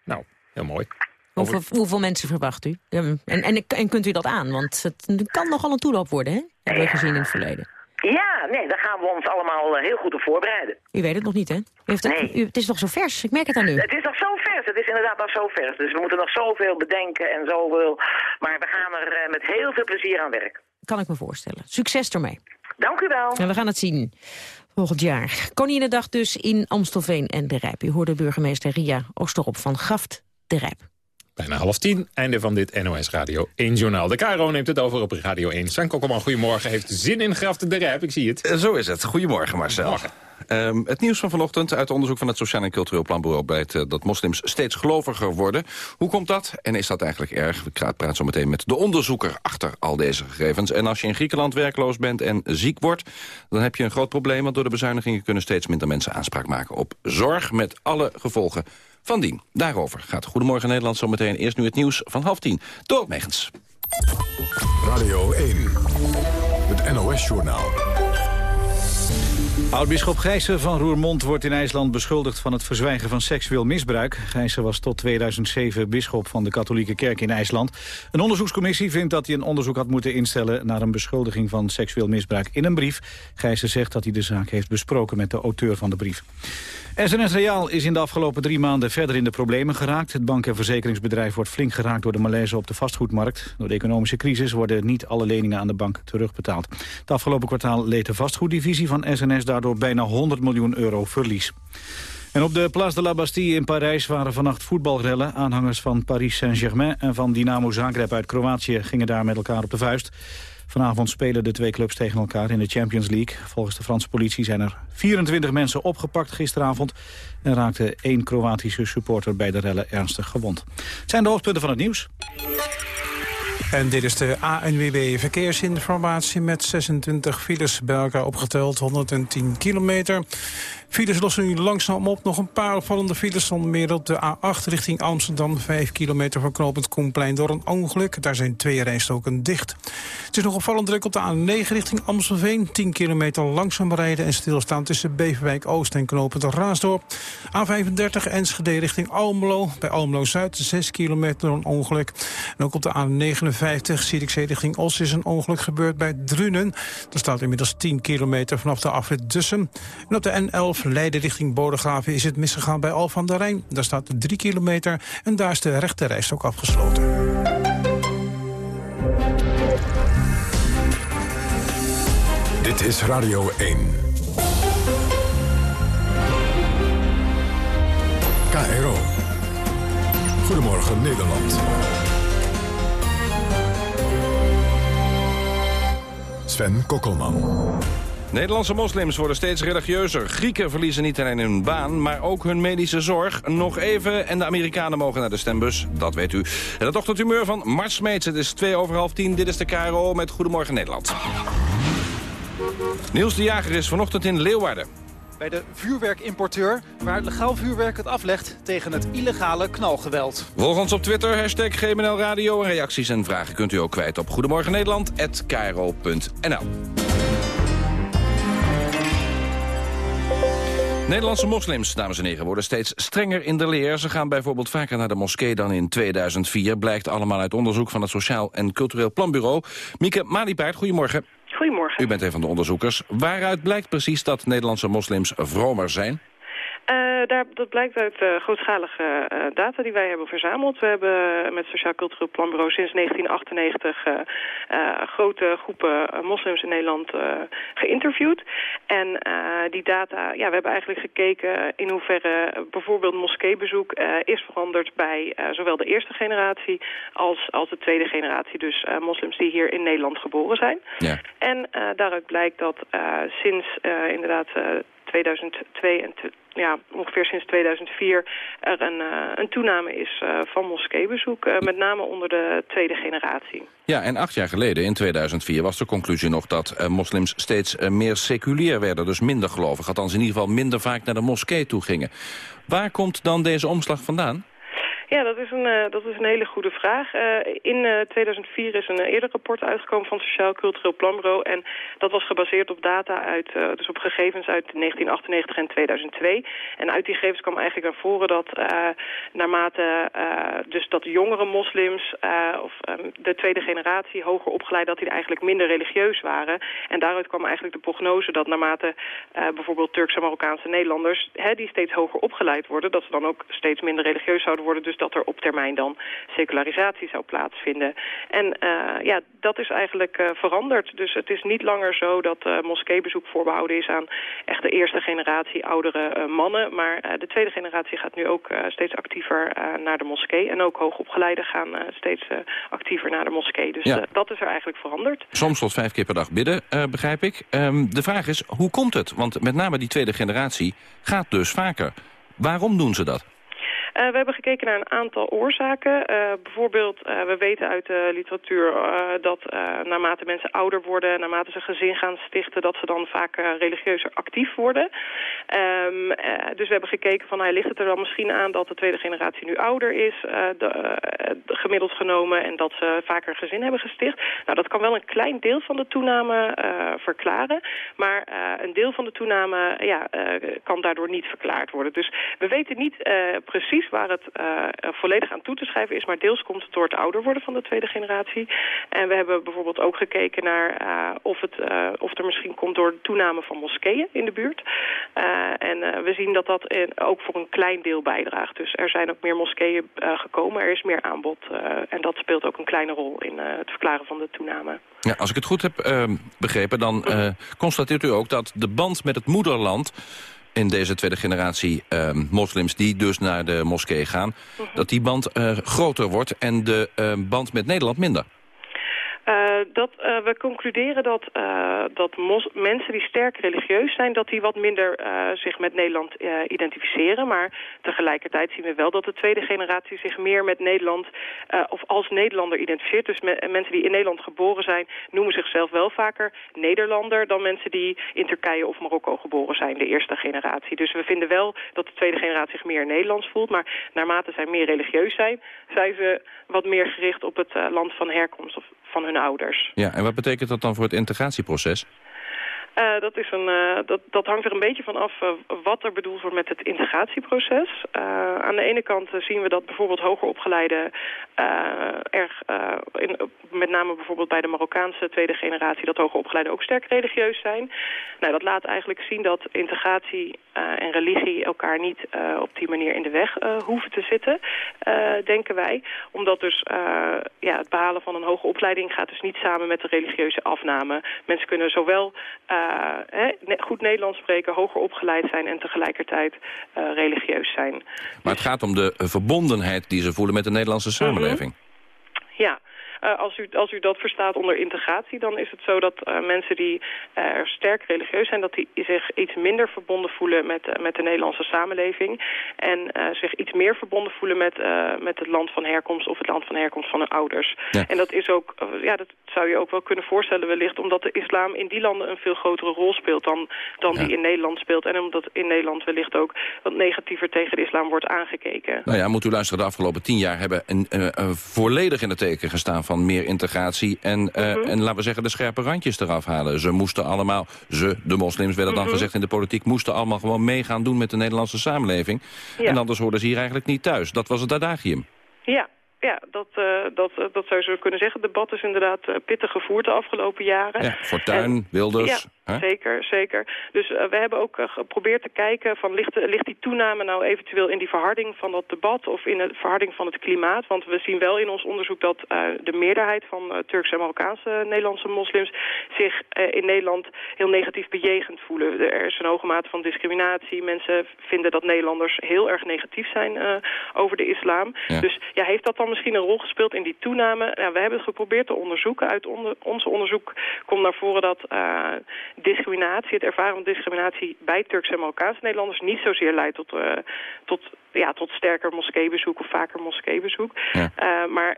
Nou, heel mooi. Hoeveel, hoeveel mensen verwacht u? En, en kunt u dat aan? Want het kan nogal een toeloop worden, hè? Hebben we gezien in het verleden. Ja, nee, daar gaan we ons allemaal eh, heel goed op voorbereiden. U weet het nog niet, hè? U heeft het, Nee. u, het is nog zo vers, ik merk het aan u. Het is nog zo vers, het is inderdaad nog zo vers. Dus we moeten nog zoveel bedenken en zoveel. Maar we gaan er eh, met heel veel plezier aan werken. Kan ik me voorstellen. Succes ermee. Dank u wel. En we gaan het zien volgend jaar. Koninginnedag dus in Amstelveen en De Rijp. U hoorde burgemeester Ria Oosterop van Gaft De Rijp. Bijna half tien, einde van dit NOS Radio 1 journaal. De Caro neemt het over op Radio 1. Frank Kokkelman, goedemorgen. Heeft zin in Graf de Rijp, ik zie het. Zo is het. Goedemorgen Marcel. Ehm, het nieuws van vanochtend uit onderzoek van het Sociaal en Cultureel Planbureau... blijkt uh, dat moslims steeds geloviger worden. Hoe komt dat? En is dat eigenlijk erg? We praten zo meteen met de onderzoeker achter al deze gegevens. En als je in Griekenland werkloos bent en ziek wordt... dan heb je een groot probleem, want door de bezuinigingen... kunnen steeds minder mensen aanspraak maken op zorg... met alle gevolgen van dien. Daarover gaat Goedemorgen Nederland zo meteen. Eerst nu het nieuws van half tien. Door Megens. Radio 1, het NOS-journaal. Oud-bisschop Gijssen van Roermond wordt in IJsland beschuldigd van het verzwijgen van seksueel misbruik. Gijssen was tot 2007 bisschop van de katholieke kerk in IJsland. Een onderzoekscommissie vindt dat hij een onderzoek had moeten instellen naar een beschuldiging van seksueel misbruik in een brief. Gijssen zegt dat hij de zaak heeft besproken met de auteur van de brief. SNS Reaal is in de afgelopen drie maanden verder in de problemen geraakt. Het bank- en verzekeringsbedrijf wordt flink geraakt door de malaise op de vastgoedmarkt. Door de economische crisis worden niet alle leningen aan de bank terugbetaald. Het afgelopen kwartaal leed de vastgoeddivisie van SNS daardoor bijna 100 miljoen euro verlies. En op de Place de la Bastille in Parijs waren vannacht voetbalrellen. Aanhangers van Paris Saint-Germain en van Dynamo Zagreb uit Kroatië gingen daar met elkaar op de vuist. Vanavond spelen de twee clubs tegen elkaar in de Champions League. Volgens de Franse politie zijn er 24 mensen opgepakt gisteravond... en raakte één Kroatische supporter bij de rellen ernstig gewond. Het zijn de hoofdpunten van het nieuws. En dit is de ANWB Verkeersinformatie met 26 files bij elkaar opgeteld, 110 kilometer. Files lossen nu langzaam op. Nog een paar opvallende files onder meer op de A8 richting Amsterdam. 5 kilometer van knooppunt Koenplein door een ongeluk. Daar zijn twee rijstoken dicht. Het is nog opvallend druk op de A9 richting Amstelveen. 10 kilometer langzaam rijden en stilstaan tussen Beverwijk Oost en knooppunt Raasdorp. A35 Enschede richting Almelo. Bij Almelo Zuid 6 kilometer door een ongeluk. En ook op de A59 Zierikzee richting Os is een ongeluk gebeurd bij Drunen. Er staat inmiddels 10 kilometer vanaf de afrit Dussen. En op de N11 Leiden richting Bodegraven is het misgegaan bij Al van der Rijn. Daar staat 3 kilometer en daar is de rechte ook afgesloten. Dit is Radio 1. KRO. Goedemorgen Nederland. Sven Kokkelman. Nederlandse moslims worden steeds religieuzer. Grieken verliezen niet alleen hun baan, maar ook hun medische zorg. Nog even en de Amerikanen mogen naar de stembus, dat weet u. En het ochtendhumeur van Mart Smeets. Het is twee over half tien. Dit is de KRO met Goedemorgen Nederland. Niels de Jager is vanochtend in Leeuwarden. Bij de vuurwerkimporteur, waar legaal vuurwerk het aflegt tegen het illegale knalgeweld. Volg ons op Twitter, hashtag GMNL Radio. En reacties en vragen kunt u ook kwijt op Goedemorgen Nederlandse moslims, dames en heren, worden steeds strenger in de leer. Ze gaan bijvoorbeeld vaker naar de moskee dan in 2004. Blijkt allemaal uit onderzoek van het Sociaal en Cultureel Planbureau. Mieke Maliepaard, goedemorgen. Goedemorgen. U bent een van de onderzoekers. Waaruit blijkt precies dat Nederlandse moslims vromer zijn? Uh, daar, dat blijkt uit uh, grootschalige uh, data die wij hebben verzameld. We hebben met het Sociaal Cultureel Planbureau sinds 1998 grote groepen moslims in Nederland geïnterviewd. En die data, ja, we hebben eigenlijk gekeken in hoeverre bijvoorbeeld moskeebezoek is veranderd bij zowel de eerste generatie als, als de tweede generatie. Dus moslims die hier in Nederland geboren zijn. Ja. En daaruit blijkt dat sinds inderdaad 2002 en ja, ongeveer sinds 2004 er een, uh, een toename is uh, van moskeebezoek. Uh, met name onder de tweede generatie. Ja, en acht jaar geleden, in 2004, was de conclusie nog dat moslims steeds meer seculier werden. Dus minder gelovig, althans in ieder geval minder vaak naar de moskee toe gingen. Waar komt dan deze omslag vandaan? Ja, dat is een, uh, dat is een hele goede vraag. Uh, in uh, 2004 is een eerder rapport uitgekomen van het Sociaal Cultureel Planbureau. En dat was gebaseerd op data uit, dus op gegevens uit 1998 en 2002. En uit die gegevens kwam eigenlijk naar voren dat naarmate dus dat jongere moslims of um, de tweede generatie hoger opgeleid, dat die eigenlijk minder religieus waren. En daaruit kwam eigenlijk de prognose dat naarmate bijvoorbeeld Turkse Marokkaanse Nederlanders, hè, die steeds hoger opgeleid worden, dat ze dan ook steeds minder religieus zouden worden. Dus Dus dat er op termijn dan secularisatie zou plaatsvinden. En ja, dat is eigenlijk veranderd. Dus het is niet langer zo dat moskeebezoek voorbehouden is aan echt de eerste generatie oudere mannen. Maar de tweede generatie gaat nu ook steeds actiever naar de moskee. En ook hoogopgeleiden gaan steeds actiever naar de moskee. Dus dat is er eigenlijk veranderd. Soms tot vijf keer per dag bidden, begrijp ik. Ehm, de vraag is, hoe komt het? Want met name die tweede generatie gaat dus vaker. Waarom doen ze dat? Uh, we hebben gekeken naar een aantal oorzaken. Uh, bijvoorbeeld, uh, we weten uit de literatuur dat naarmate mensen ouder worden... naarmate ze gezin gaan stichten, dat ze dan vaak religieuzer actief worden. Um, dus we hebben gekeken van, nou, ligt het er dan misschien aan dat de tweede generatie nu ouder is... De, gemiddeld genomen en dat ze vaker gezin hebben gesticht. Nou, dat kan wel een klein deel van de toename verklaren. Maar een deel van de toename ja, kan daardoor niet verklaard worden. Dus we weten niet precies waar het uh, volledig aan toe te schrijven is. Maar deels komt het door het ouder worden van de tweede generatie. En we hebben bijvoorbeeld ook gekeken naar uh, of, het, uh, of er misschien komt door de toename van moskeeën in de buurt. en we zien dat dat in, ook voor een klein deel bijdraagt. Dus er zijn ook meer moskeeën gekomen, er is meer aanbod. en dat speelt ook een kleine rol in het verklaren van de toename. Ja, als ik het goed heb begrepen, dan constateert u ook dat de band met het moederland in deze tweede generatie uh, moslims die dus naar de moskee gaan... Mhm. dat die band uh, groter wordt en de uh, band met Nederland minder. Uh, dat, uh, we concluderen dat, uh, dat mos mensen die sterk religieus zijn... dat die wat minder zich met Nederland identificeren. Maar tegelijkertijd zien we wel dat de tweede generatie zich meer met Nederland... of als Nederlander identificeert. Dus me mensen die in Nederland geboren zijn... noemen zichzelf wel vaker Nederlander... dan mensen die in Turkije of Marokko geboren zijn, de eerste generatie. Dus we vinden wel dat de tweede generatie zich meer Nederlands voelt. Maar naarmate zij meer religieus zijn... zijn ze wat meer gericht op het land van herkomst... of van hun ouders. Ja, en wat betekent dat dan voor het integratieproces? Uh, dat, is een, uh, dat, dat hangt er een beetje van af uh, wat er bedoeld wordt met het integratieproces. aan de ene kant zien we dat bijvoorbeeld hoger opgeleide erg, in, met name bijvoorbeeld bij de Marokkaanse tweede generatie, dat hoger opgeleide ook sterk religieus zijn. Nou, dat laat eigenlijk zien dat integratie en religie elkaar niet op die manier in de weg hoeven te zitten, denken wij. Omdat dus ja, het behalen van een hoge opleiding gaat dus niet samen met de religieuze afname. Mensen kunnen zowel uh, goed Nederlands spreken, hoger opgeleid zijn en tegelijkertijd religieus zijn. Maar het gaat om de verbondenheid die ze voelen met de Nederlandse samenleving. Ja, als, u, als u dat verstaat onder integratie, dan is het zo dat uh, mensen die uh, sterk religieus zijn, dat die zich iets minder verbonden voelen met, met de Nederlandse samenleving. En zich iets meer verbonden voelen met, met het land van herkomst of het land van herkomst van hun ouders. Ja. En dat is ook, ja, dat zou je ook wel kunnen voorstellen wellicht, omdat de islam in die landen een veel grotere rol speelt dan, dan ja. die in Nederland speelt. En omdat in Nederland wellicht ook wat negatiever tegen de islam wordt aangekeken. Nou ja, moet u luisteren, de afgelopen tien jaar hebben een, een volledig in het teken gestaan van van meer integratie... En, uh, en laten we zeggen, de scherpe randjes eraf halen. Ze moesten allemaal, ze, de moslims, werden dan mhm. gezegd in de politiek... moesten allemaal gewoon meegaan doen met de Nederlandse samenleving. Ja. En anders hoorden ze hier eigenlijk niet thuis. Dat was het adagium. Ja, ja, dat, uh, dat, uh, dat zou je zo kunnen zeggen. Het debat is inderdaad uh, pittig gevoerd de afgelopen jaren. Ja, Fortuyn, en, Wilders. Ja, zeker, zeker. Dus we hebben ook geprobeerd te kijken... van ligt, ligt die toename nou eventueel in die verharding van dat debat... of in de verharding van het klimaat? Want we zien wel in ons onderzoek dat de meerderheid van Turkse en Marokkaanse Nederlandse moslims... zich in Nederland heel negatief bejegend voelen. Er is een hoge mate van discriminatie. Mensen vinden dat Nederlanders heel erg negatief zijn over de islam. Ja. Dus ja, heeft dat dan misschien een rol gespeeld in die toename. Ja, we hebben het geprobeerd te onderzoeken. Uit onder, ons onderzoek komt naar voren dat discriminatie, het ervaren van discriminatie bij Turkse en Marokkaanse Nederlanders niet zozeer leidt tot, uh, tot, ja, tot sterker moskeebezoek of vaker moskeebezoek. Ja. Uh, maar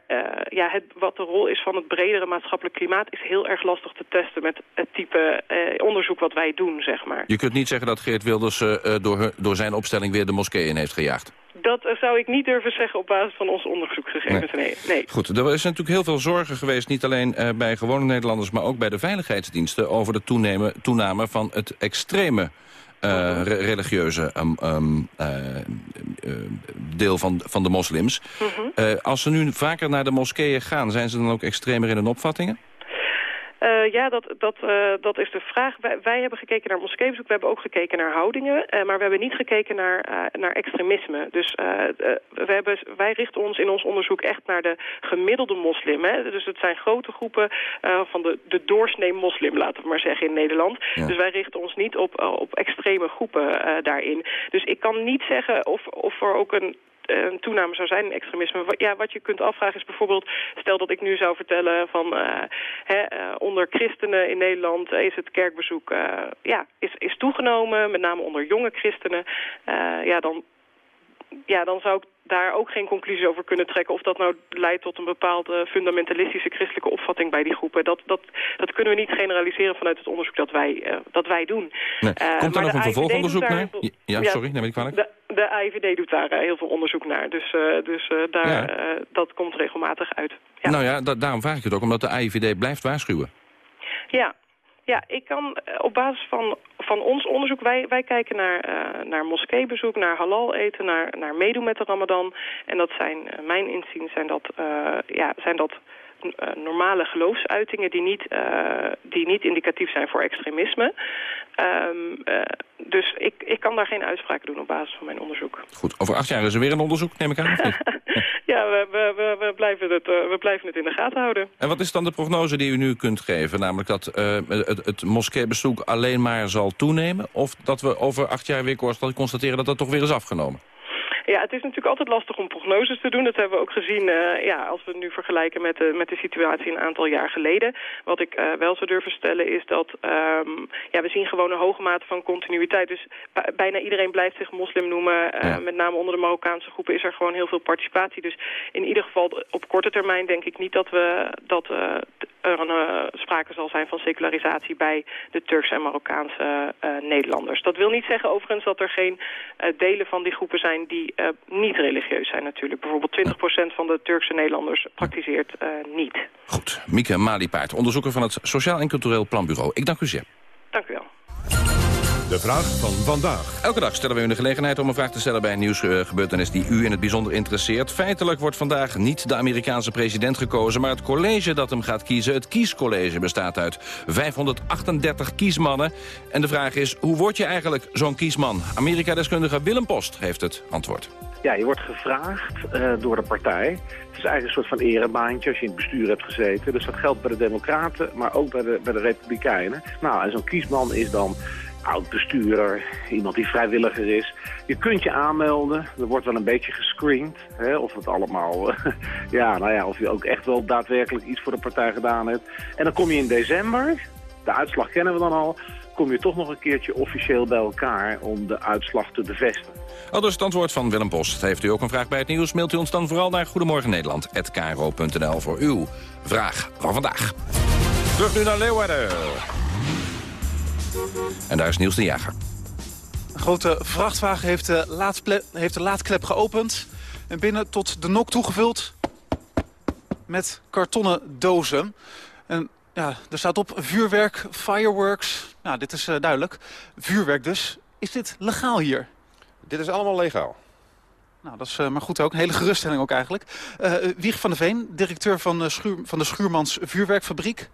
ja, het, wat de rol is van het bredere maatschappelijk klimaat is heel erg lastig te testen met het type onderzoek wat wij doen, zeg maar. Je kunt niet zeggen dat Geert Wilders door, door zijn opstelling weer de moskee in heeft gejaagd. Dat zou ik niet durven zeggen op basis van onze onderzoeksgegevens. Nee. nee. Goed, er is natuurlijk heel veel zorgen geweest... niet alleen uh, bij gewone Nederlanders... maar ook bij de veiligheidsdiensten... over de toename, toename van het extreme re religieuze um, um, uh, deel van, van de moslims. -huh. als ze nu vaker naar de moskeeën gaan... zijn ze dan ook extremer in hun opvattingen? Uh, ja, dat, dat, uh, dat is de vraag. Wij, wij, hebben gekeken naar moskeebezoek, we hebben ook gekeken naar houdingen, uh, maar we hebben niet gekeken naar, naar extremisme. Dus we hebben, wij richten ons in ons onderzoek echt naar de gemiddelde moslim. Hè? Dus het zijn grote groepen van de, de doorsnee moslim, laten we maar zeggen, in Nederland. Ja. Dus wij richten ons niet op, op extreme groepen daarin. Dus ik kan niet zeggen of, of er ook een een toename zou zijn in extremisme. Ja, wat je kunt afvragen is bijvoorbeeld... stel dat ik nu zou vertellen van... Uh, hè, uh, onder christenen in Nederland is het kerkbezoek uh, ja, is, is toegenomen. Met name onder jonge christenen. ja, dan, ja, dan zou ik daar ook geen conclusie over kunnen trekken... of dat nou leidt tot een bepaalde fundamentalistische christelijke opvatting bij die groepen. Dat, dat, dat kunnen we niet generaliseren vanuit het onderzoek dat wij, uh, dat wij doen. Nee. Komt er nog een vervolgonderzoek naar? Ja, sorry, neem ik kwalijk. De, AIVD doet daar uh, heel veel onderzoek naar. Dus, uh, dus daar, ja. dat komt regelmatig uit. Ja. Nou ja, da daarom vraag ik het ook, omdat de AIVD blijft waarschuwen. Ja, ja, ik kan op basis van, van ons onderzoek... wij, wij kijken naar, uh, naar moskeebezoek, naar halal eten, naar, naar meedoen met de ramadan. En dat zijn, mijn inzien, zijn dat, uh, ja, zijn dat normale geloofsuitingen die niet, uh, die niet indicatief zijn voor extremisme. Um, uh, dus ik, ik kan daar geen uitspraak doen op basis van mijn onderzoek. Goed, over acht jaar is er weer een onderzoek, neem ik aan, ja, we, we, we, blijven het, we blijven het in de gaten houden. En wat is dan de prognose die u nu kunt geven? Namelijk dat het, het moskeebezoek alleen maar zal toenemen? Of dat we over acht jaar weer constateren dat dat toch weer is afgenomen? Ja, het is natuurlijk altijd lastig om prognoses te doen. Dat hebben we ook gezien uh, ja, als we het nu vergelijken met de, met de situatie een aantal jaar geleden. Wat ik uh, wel zou durven stellen is dat um, ja, we zien gewoon een hoge mate van continuïteit. Dus bijna iedereen blijft zich moslim noemen. Uh, ja. Met name onder de Marokkaanse groepen is er gewoon heel veel participatie. Dus in ieder geval op korte termijn denk ik niet dat, we, dat er een, sprake zal zijn van secularisatie bij de Turkse en Marokkaanse Nederlanders. Dat wil niet zeggen overigens dat er geen delen van die groepen zijn die uh, niet religieus zijn natuurlijk. Bijvoorbeeld 20% van de Turkse Nederlanders praktiseert uh, niet. Goed. Mieke Maliepaard, onderzoeker van het Sociaal en Cultureel Planbureau. Ik dank u zeer. De vraag van vandaag. Elke dag stellen we u de gelegenheid om een vraag te stellen bij een nieuwsgebeurtenis die u in het bijzonder interesseert. Feitelijk wordt vandaag niet de Amerikaanse president gekozen, maar het college dat hem gaat kiezen. Het kiescollege bestaat uit 538 kiesmannen. En de vraag is, hoe word je eigenlijk zo'n kiesman? Amerika-deskundige Willem Post heeft het antwoord. Ja, je wordt gevraagd uh, door de partij. Het is eigenlijk een soort van erebaantje als je in het bestuur hebt gezeten. Dus dat geldt bij de democraten, maar ook bij de, bij de republikeinen. Nou, en zo'n kiesman is dan oud-bestuurder, iemand die vrijwilliger is. Je kunt je aanmelden, er wordt wel een beetje gescreend. Hè, of het allemaal, ja, nou ja, of je ook echt wel daadwerkelijk iets voor de partij gedaan hebt. En dan kom je in december, de uitslag kennen we dan al, kom je toch nog een keertje officieel bij elkaar om de uitslag te bevestigen. Al dus het antwoord van Willem Post. Heeft u ook een vraag bij het nieuws, mailt u ons dan vooral naar Goedemorgen Nederland@kro.nl voor uw vraag van vandaag. Terug nu naar Leeuwarden. En daar is Niels de Jager. Een grote vrachtwagen heeft de, laadklep, heeft de laadklep geopend... en binnen tot de nok toegevuld met kartonnen dozen. En ja, er staat op vuurwerk, fireworks. Nou, dit is uh, duidelijk. Vuurwerk dus. Is dit legaal hier? Dit is allemaal legaal. Nou, dat is uh, maar goed ook. Een hele geruststelling ook eigenlijk. Uh, Wieg van der Veen, directeur van, uh, Schuur, van de Schuurmans Vuurwerkfabriek.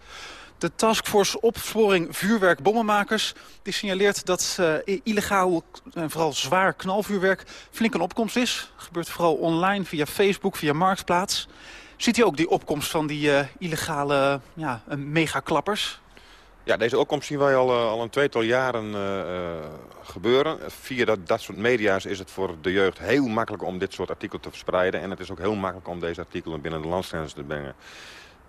De taskforce opsporing vuurwerkbommenmakers die signaleert dat uh, illegaal en vooral zwaar knalvuurwerk flink een opkomst is. Gebeurt vooral online via Facebook, via Marktplaats. Ziet u ook die opkomst van die uh, illegale ja, megaklappers? Ja, deze opkomst zien wij al, uh, al een tweetal jaren gebeuren. Via dat, dat soort media's is het voor de jeugd heel makkelijk om dit soort artikelen te verspreiden. En het is ook heel makkelijk om deze artikelen binnen de landsgrenzen te brengen.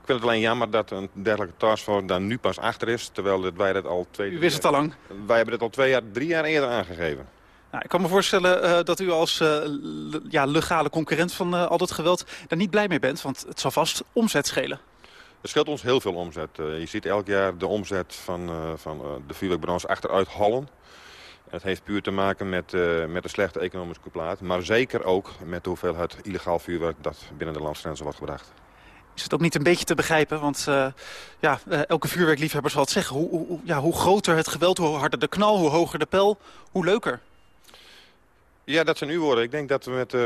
Ik vind het alleen jammer dat een dergelijke taskforce daar nu pas achter is. Terwijl wij dat al twee... U wist het al lang? Wij hebben dit al twee jaar, drie jaar eerder aangegeven. Nou, ik kan me voorstellen uh, dat u als uh, ja, legale concurrent van uh, al dat geweld daar niet blij mee bent. Want het zal vast omzet schelen. Het scheelt ons heel veel omzet. je ziet elk jaar de omzet van, van de vuurwerkbranche achteruit hollen. Het heeft puur te maken met, met de slechte economische plaat. Maar zeker ook met de hoeveelheid illegaal vuurwerk dat binnen de landsgrenzen wordt gebracht is het ook niet een beetje te begrijpen. Want uh, ja, uh, elke vuurwerkliefhebber zal het zeggen. Hoe, hoe, ja, hoe groter het geweld, hoe harder de knal, hoe hoger de pijl, hoe leuker. Ja, dat zijn uw woorden. Ik denk dat we met uh,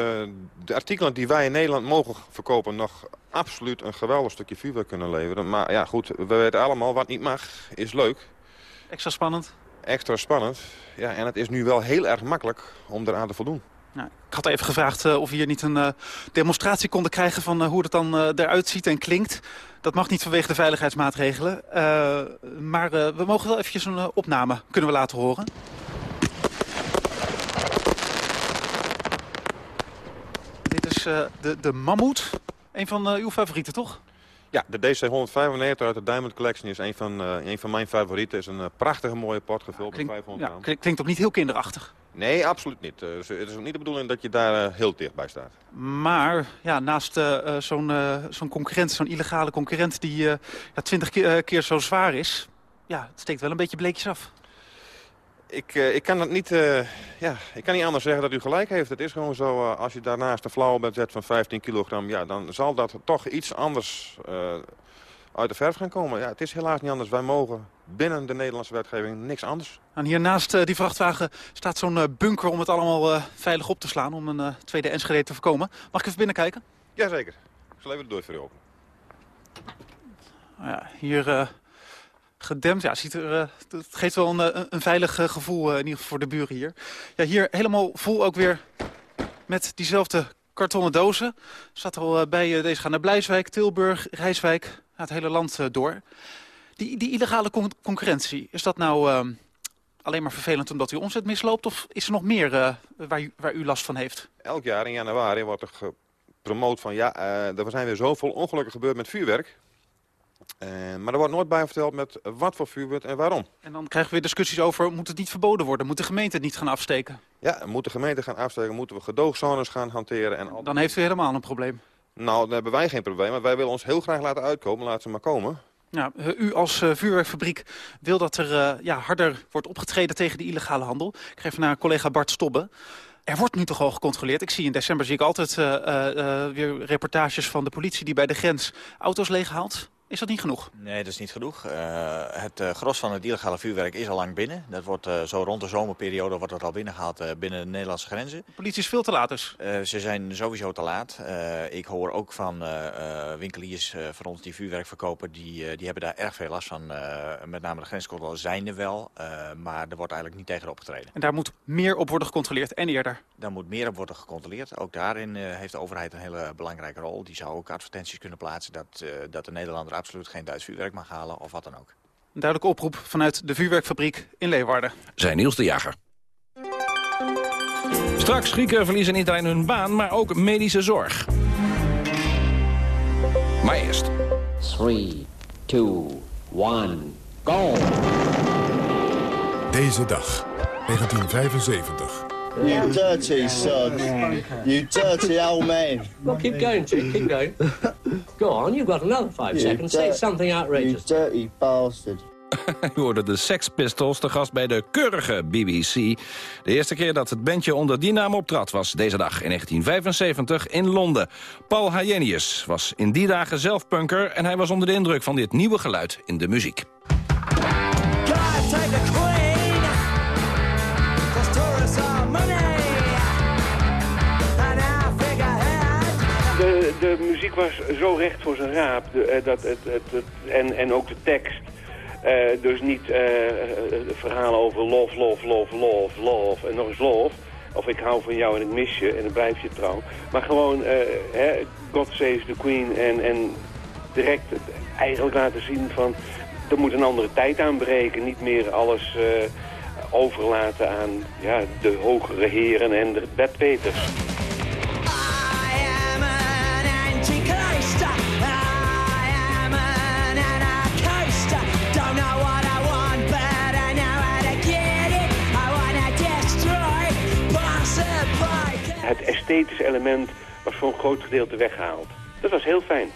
de artikelen die wij in Nederland mogen verkopen... nog absoluut een geweldig stukje vuurwerk kunnen leveren. Maar ja, goed, we weten allemaal wat niet mag, is leuk. Extra spannend? Extra spannend. Ja, en het is nu wel heel erg makkelijk om eraan te voldoen. Nou, ik had even gevraagd uh, of we hier niet een uh, demonstratie konden krijgen... van hoe het dan eruit ziet en klinkt. Dat mag niet vanwege de veiligheidsmaatregelen. maar we mogen wel eventjes een opname kunnen we laten horen. Dit is de, de Mammoet. Een van uw favorieten, toch? Ja, de DC-195 uit de Diamond Collection is een van, uh, een van mijn favorieten. Het is een uh, prachtige mooie pot gevuld met 500 ja, gram. Klinkt ook niet heel kinderachtig. Nee, absoluut niet. Uh, het is ook niet de bedoeling dat je daar heel dichtbij staat. Maar ja, naast zo'n zo'n concurrent, zo'n illegale concurrent die ja, 20 keer, keer zo zwaar is... ja, het steekt wel een beetje bleekjes af. Ik, uh, ik, kan het niet, uh, ja, ik kan niet anders zeggen dat u gelijk heeft. Het is gewoon zo, uh, als je daarnaast een flauwbed zet van 15 kilogram... Ja, dan zal dat toch iets anders uit de verf gaan komen. Ja, het is helaas niet anders. Wij mogen binnen de Nederlandse wetgeving niks anders. En hiernaast die vrachtwagen staat zo'n bunker om het allemaal veilig op te slaan... om een tweede Enschede te voorkomen. Mag ik even binnenkijken? Jazeker. Ik zal even de deur voor u openen. Ja, hier gedempt. Ja, ziet er, uh, het geeft wel een, een, een veilig uh, gevoel, in ieder geval voor de buren hier. Ja, hier helemaal vol ook weer met diezelfde kartonnen dozen. Staat er al bij, deze gaan naar Blijswijk, Tilburg, Rijswijk, het hele land door. Die, die illegale con concurrentie, is dat nou ehm, alleen maar vervelend omdat uw omzet misloopt? Of is er nog meer waar, u, waar u last van heeft? Elk jaar in januari wordt er gepromoot van ja, er zijn weer zoveel ongelukken gebeurd met vuurwerk. Uh, maar er wordt nooit bij verteld met wat voor vuurwerk en waarom. En dan krijgen we weer discussies over, moet het niet verboden worden? Moet de gemeente het niet gaan afsteken? Ja, moet de gemeente gaan afsteken, moeten we gedoogzones gaan hanteren. En al... Dan heeft u helemaal een probleem. Nou, dan hebben wij geen probleem, want wij willen ons heel graag laten uitkomen. Laten ze maar komen. Ja, u als uh, vuurwerkfabriek wil dat er uh, ja, harder wordt opgetreden tegen die illegale handel. Ik geef naar collega Bart Stobbe. Er wordt nu toch al gecontroleerd. Ik zie in december zie ik altijd uh, weer reportages van de politie die bij de grens auto's leeghaalt. Is dat niet genoeg? Nee, dat is niet genoeg. Uh, het uh, gros van het illegale vuurwerk is al lang binnen. Dat wordt uh, zo rond de zomerperiode wordt dat al binnengehaald binnen de Nederlandse grenzen. De politie is veel te laat dus? ze zijn sowieso te laat. ik hoor ook van winkeliers van ons die vuurwerk verkopen. Die, die hebben daar erg veel last van. met name de grenscontrole zijn er wel. maar er wordt eigenlijk niet tegen opgetreden. En daar moet meer op worden gecontroleerd en eerder? Daar moet meer op worden gecontroleerd. Ook daarin heeft de overheid een hele belangrijke rol. Die zou ook advertenties kunnen plaatsen dat, dat de Nederlander absoluut geen Duits vuurwerk mag halen of wat dan ook. Een duidelijke oproep vanuit de vuurwerkfabriek in Leeuwarden. Zijn Niels de Jager. Straks Grieken verliezen niet alleen hun baan, maar ook medische zorg. Maar eerst. 3, 2, 1, go! Deze dag, 1975. You dirty sod. You dirty old man. Well, keep going, Chick. Keep going. Go on, you've got another five you seconds. Say something outrageous. You dirty bastard. U hoorde de Sex Pistols, de gast bij de keurige BBC. De eerste keer dat het bandje onder die naam optrad was deze dag in 1975 in Londen. Paul Hayenius was in die dagen zelf punker en hij was onder de indruk van dit nieuwe geluid in de muziek. De, de muziek was zo recht voor zijn raap. De, dat, het, het, en, en ook de tekst. Uh, dus niet uh, verhalen over love, love, love, love, love en nog eens love. Of ik hou van jou en ik mis je en dan blijf je trouw. Maar gewoon God Saves the Queen en, en direct eigenlijk laten zien van... er moet een andere tijd aanbreken. Niet meer alles overlaten aan ja, de hogere heren en de bedpeters. Het esthetische element was voor een groot gedeelte weggehaald. Dat was heel fijn.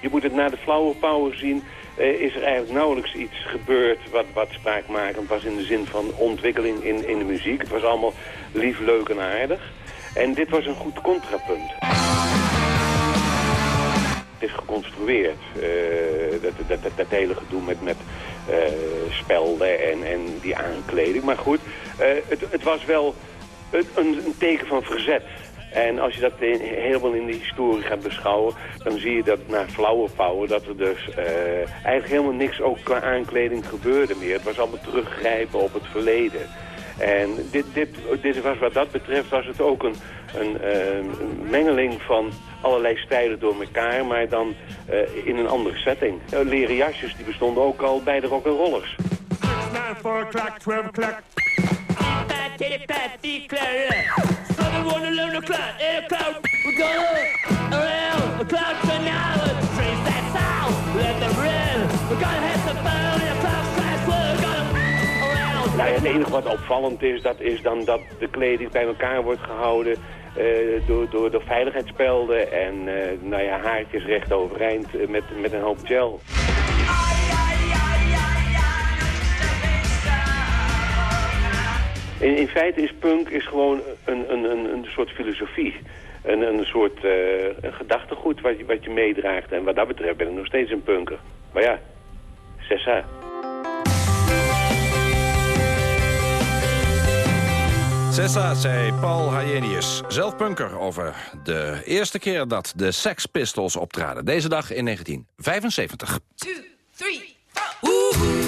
Je moet het na de flower power zien, uh, is er eigenlijk nauwelijks iets gebeurd wat, wat spraakmakend was in de zin van ontwikkeling in, in de muziek. Het was allemaal lief, leuk en aardig. En dit was een goed contrapunt. Het is geconstrueerd, uh, dat, dat, dat, hele gedoe met, met uh, spelden en, en die aankleding. Maar goed, het, het was wel een, teken van verzet. En als je dat helemaal in de historie gaat beschouwen, dan zie je dat na flauwe pauwen dat er dus uh, eigenlijk helemaal niks ook qua aankleding gebeurde meer. Het was allemaal teruggrijpen op het verleden. En dit, dit, was, wat dat betreft was het ook een, een, een mengeling van allerlei stijlen door elkaar, maar dan uh, in een andere setting. Leren jasjes die bestonden ook al bij de rock'n'rollers. 4 o'clock, 12 o'clock. Patty, Clara. Southern one, 11 o'clock, 8 o'clock. We're going around the clock for now. Trace that sound, let them run. We're gonna have some fun in a clock flash. We're. Nou het enige wat opvallend is, dat is dan dat de kleding bij elkaar wordt gehouden. Uh, door, door, door veiligheidsspelden en uh, nou ja, haartjes recht overeind uh, met, met een hoop gel. In, in feite is punk is gewoon een, een, een, een soort filosofie. Een, een soort uh, een gedachtegoed wat je, wat je meedraagt. En wat dat betreft ben ik nog steeds een punker. Maar ja, cessa. Cessa, zei Paul Hayenius, zelf punker, over de eerste keer dat de Sex Pistols optraden. Deze dag in 1975. 2, 3, 4.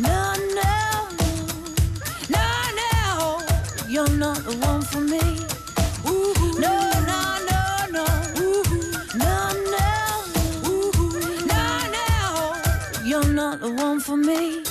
No, no, no, no, you're not the one for me. No, no, no, no, no, no, you're not the one for me.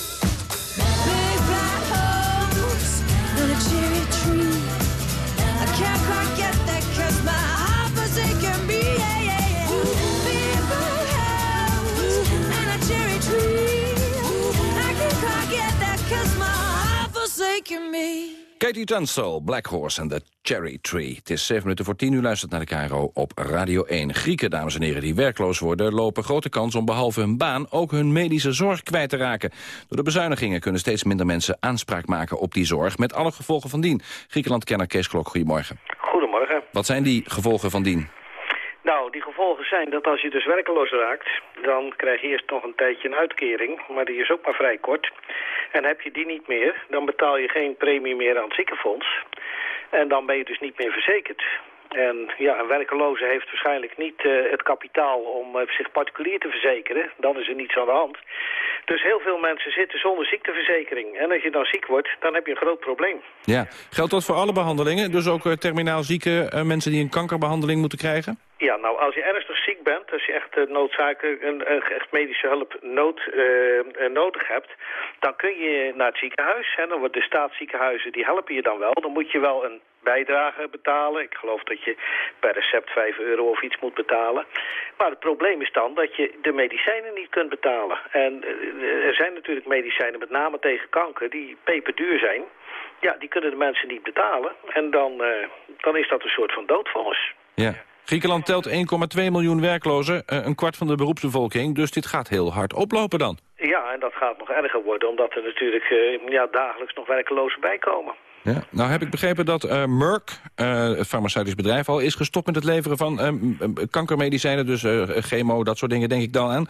Katie Tunstall, Black Horse en The Cherry Tree. Het is 7 minuten voor 10 uur luistert naar de KRO op Radio 1. Grieken, dames en heren, die werkloos worden... lopen grote kans om behalve hun baan ook hun medische zorg kwijt te raken. Door de bezuinigingen kunnen steeds minder mensen aanspraak maken op die zorg... met alle gevolgen van dien. Griekenland-kenner Kees Klok, goedemorgen. Goedemorgen. Wat zijn die gevolgen van dien? Nou, die gevolgen zijn dat als je dus werkeloos raakt... dan krijg je eerst nog een tijdje een uitkering, maar die is ook maar vrij kort. En heb je die niet meer, dan betaal je geen premie meer aan het ziekenfonds. En dan ben je dus niet meer verzekerd. En ja, een werkeloze heeft waarschijnlijk niet eh, het kapitaal om eh, zich particulier te verzekeren. Dan is er niets aan de hand. Dus heel veel mensen zitten zonder ziekteverzekering. En als je dan ziek wordt, dan heb je een groot probleem. Ja. Geldt dat voor alle behandelingen? Dus ook eh, terminaal zieke mensen die een kankerbehandeling moeten krijgen? Ja, nou, als je ernstig ziek bent, als je echt uh, noodzakelijk een, echt medische hulp nood, uh, nodig hebt, dan kun je naar het ziekenhuis. Hè, dan de staatsziekenhuizen, die helpen je dan wel. Dan moet je wel een bijdrage betalen. Ik geloof dat je per recept 5 euro of iets moet betalen. Maar het probleem is dan dat je de medicijnen niet kunt betalen. En er zijn natuurlijk medicijnen, met name tegen kanker, die peperduur zijn. Ja, die kunnen de mensen niet betalen. En dan, dan is dat een soort van doodvonnis. Ja. Griekenland telt 1,2 miljoen werklozen, een kwart van de beroepsbevolking. Dus dit gaat heel hard oplopen dan. Ja, en dat gaat nog erger worden, omdat er natuurlijk uh, ja, dagelijks nog werklozen bijkomen. Ja. Nou heb ik begrepen dat uh, Merck, uh, het farmaceutisch bedrijf, al is gestopt met het leveren van kankermedicijnen. Dus chemo, dat soort dingen denk ik dan aan.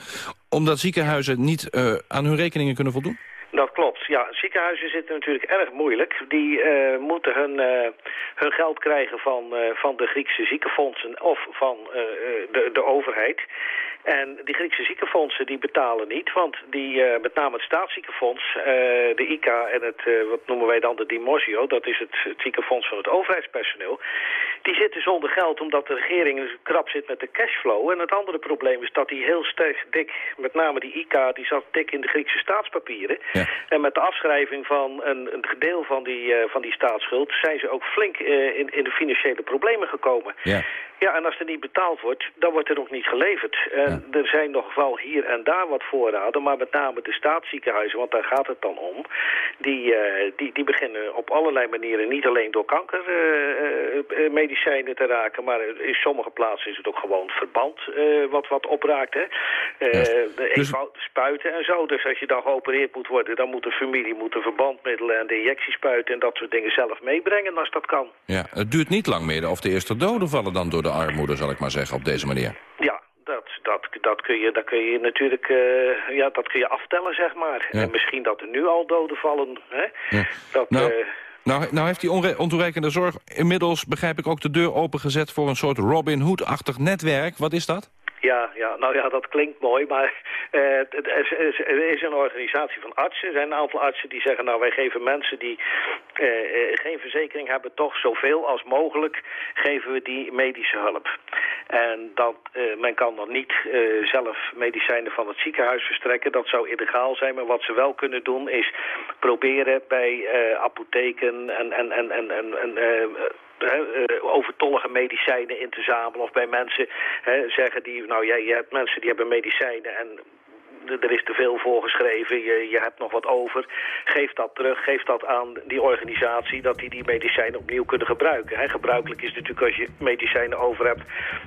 Omdat ziekenhuizen niet aan hun rekeningen kunnen voldoen? Dat klopt, ja. Ziekenhuizen zitten natuurlijk erg moeilijk. Die uh, moeten hun, uh, hun geld krijgen van, uh, van de Griekse ziekenfondsen of van de, de overheid. En die Griekse ziekenfondsen die betalen niet, want die, met name het staatsziekenfonds, de ICA en het, wat noemen wij dan de Dimosio, dat is het, het ziekenfonds van het overheidspersoneel, die zitten zonder geld omdat de regering krap zit met de cashflow. En het andere probleem is dat die heel sterk dik, met name die ICA, die zat dik in de Griekse staatspapieren. Ja. En met de afschrijving van een, een deel van die, van die staatsschuld zijn ze ook flink in, in de financiële problemen gekomen. Ja. Ja, en als er niet betaald wordt, dan wordt er nog niet geleverd. En ja. er zijn nog wel hier en daar wat voorraden, maar met name de staatsziekenhuizen, want daar gaat het dan om, die, uh, die, die beginnen op allerlei manieren, niet alleen door kankermedicijnen te raken, maar in sommige plaatsen is het ook gewoon verband wat, wat opraakt. Hè? Dus... spuiten en zo. Dus als je dan geopereerd moet worden, dan moet de familie moet de verbandmiddelen en de injectiespuiten en dat soort dingen zelf meebrengen als dat kan. Ja, het duurt niet lang meer of de eerste doden vallen dan door de armoede, zal ik maar zeggen, op deze manier. Ja, dat, dat, dat, kun je, dat kun je natuurlijk uh, ja, dat kun je aftellen, zeg maar. Ja. En misschien dat er nu al doden vallen. Hè? Ja. Dat, nou, uh, nou, nou heeft die ontoereikende zorg inmiddels, begrijp ik, ook de deur opengezet voor een soort Robin Hood-achtig netwerk. Wat is dat? Ja, ja, nou ja, dat klinkt mooi, maar uh, er is een organisatie van artsen. Er zijn een aantal artsen die zeggen, nou wij geven mensen die uh, uh, geen verzekering hebben toch zoveel als mogelijk geven we die medische hulp. En dat, men kan dan niet zelf medicijnen van het ziekenhuis verstrekken, dat zou illegaal zijn. Maar wat ze wel kunnen doen is proberen bij apotheken en, en, en, en, en, overtollige medicijnen in te zamelen. Of bij mensen hè, zeggen die, nou jij, je hebt mensen die hebben medicijnen en er is te veel voorgeschreven, je, je hebt nog wat over. Geef dat terug, geef dat aan die organisatie dat die die medicijnen opnieuw kunnen gebruiken. Hè. Gebruikelijk is natuurlijk als je medicijnen over hebt,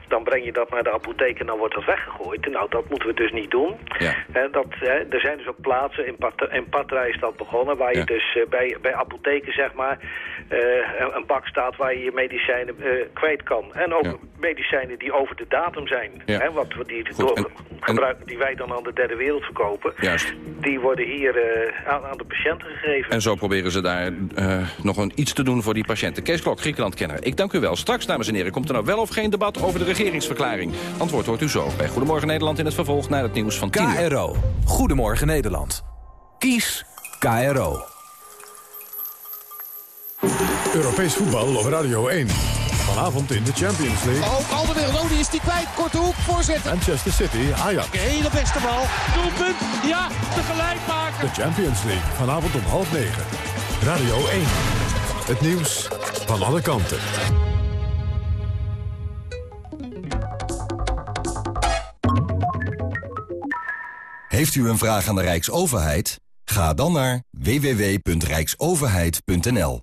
dan breng je dat naar de apotheek en dan wordt dat weggegooid. Nou, dat moeten we dus niet doen. Ja. Hè, dat, hè, er zijn dus ook plaatsen, in, Pat in Patra is dat begonnen, waar je dus uh, bij, bij apotheken zeg maar uh, een, een bak staat waar je je medicijnen uh, kwijt kan. En ook Ja. medicijnen die over de datum zijn. Hè, wat, wat die, Goed, door, en- gebruiken, die wij dan aan de derde wereld verkopen. Juist. Die worden hier eh, aan, aan de patiënten gegeven. En zo proberen ze daar eh, nog een iets te doen voor die patiënten. Kees Klok, Griekenland-kenner. Ik dank u wel. Straks, dames en heren, komt er nou wel of geen debat over de regeringsverklaring. Antwoord hoort u zo bij Goedemorgen Nederland in het vervolg naar het nieuws van 10 uur. KRO. Goedemorgen Nederland. Kies KRO. Europees voetbal op Radio 1. Vanavond in de Champions League. Ook Alderweireld, oh, die is die kwijt. Korte hoek, voorzetten. Manchester City, Ajax. De hele beste bal. Doelpunt, ja, tegelijk maken. De Champions League, vanavond om half negen. Radio 1. Het nieuws van alle kanten. Heeft u een vraag aan de Rijksoverheid? Ga dan naar www.rijksoverheid.nl.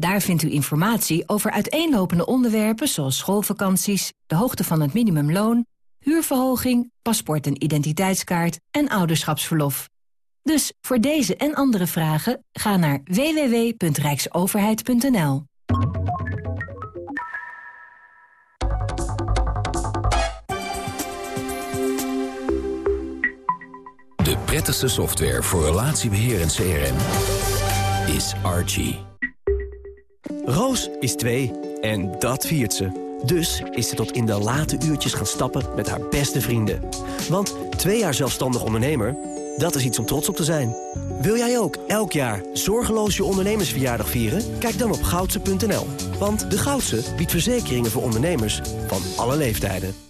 Daar vindt u informatie over uiteenlopende onderwerpen zoals schoolvakanties, de hoogte van het minimumloon, huurverhoging, paspoort en identiteitskaart en ouderschapsverlof. Dus voor deze en andere vragen ga naar www.rijksoverheid.nl. De prettigste software voor relatiebeheer en CRM is Archie. Roos is twee en dat viert ze. Dus is ze tot in de late uurtjes gaan stappen met haar beste vrienden. Want twee jaar zelfstandig ondernemer, dat is iets om trots op te zijn. Wil jij ook elk jaar zorgeloos je ondernemersverjaardag vieren? Kijk dan op goudse.nl. Want de Goudse biedt verzekeringen voor ondernemers van alle leeftijden.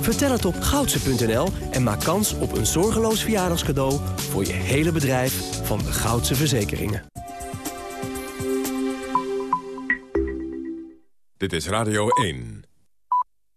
Vertel het op goudse.nl en maak kans op een zorgeloos verjaardagscadeau... voor je hele bedrijf van de Goudse Verzekeringen. Dit is Radio 1.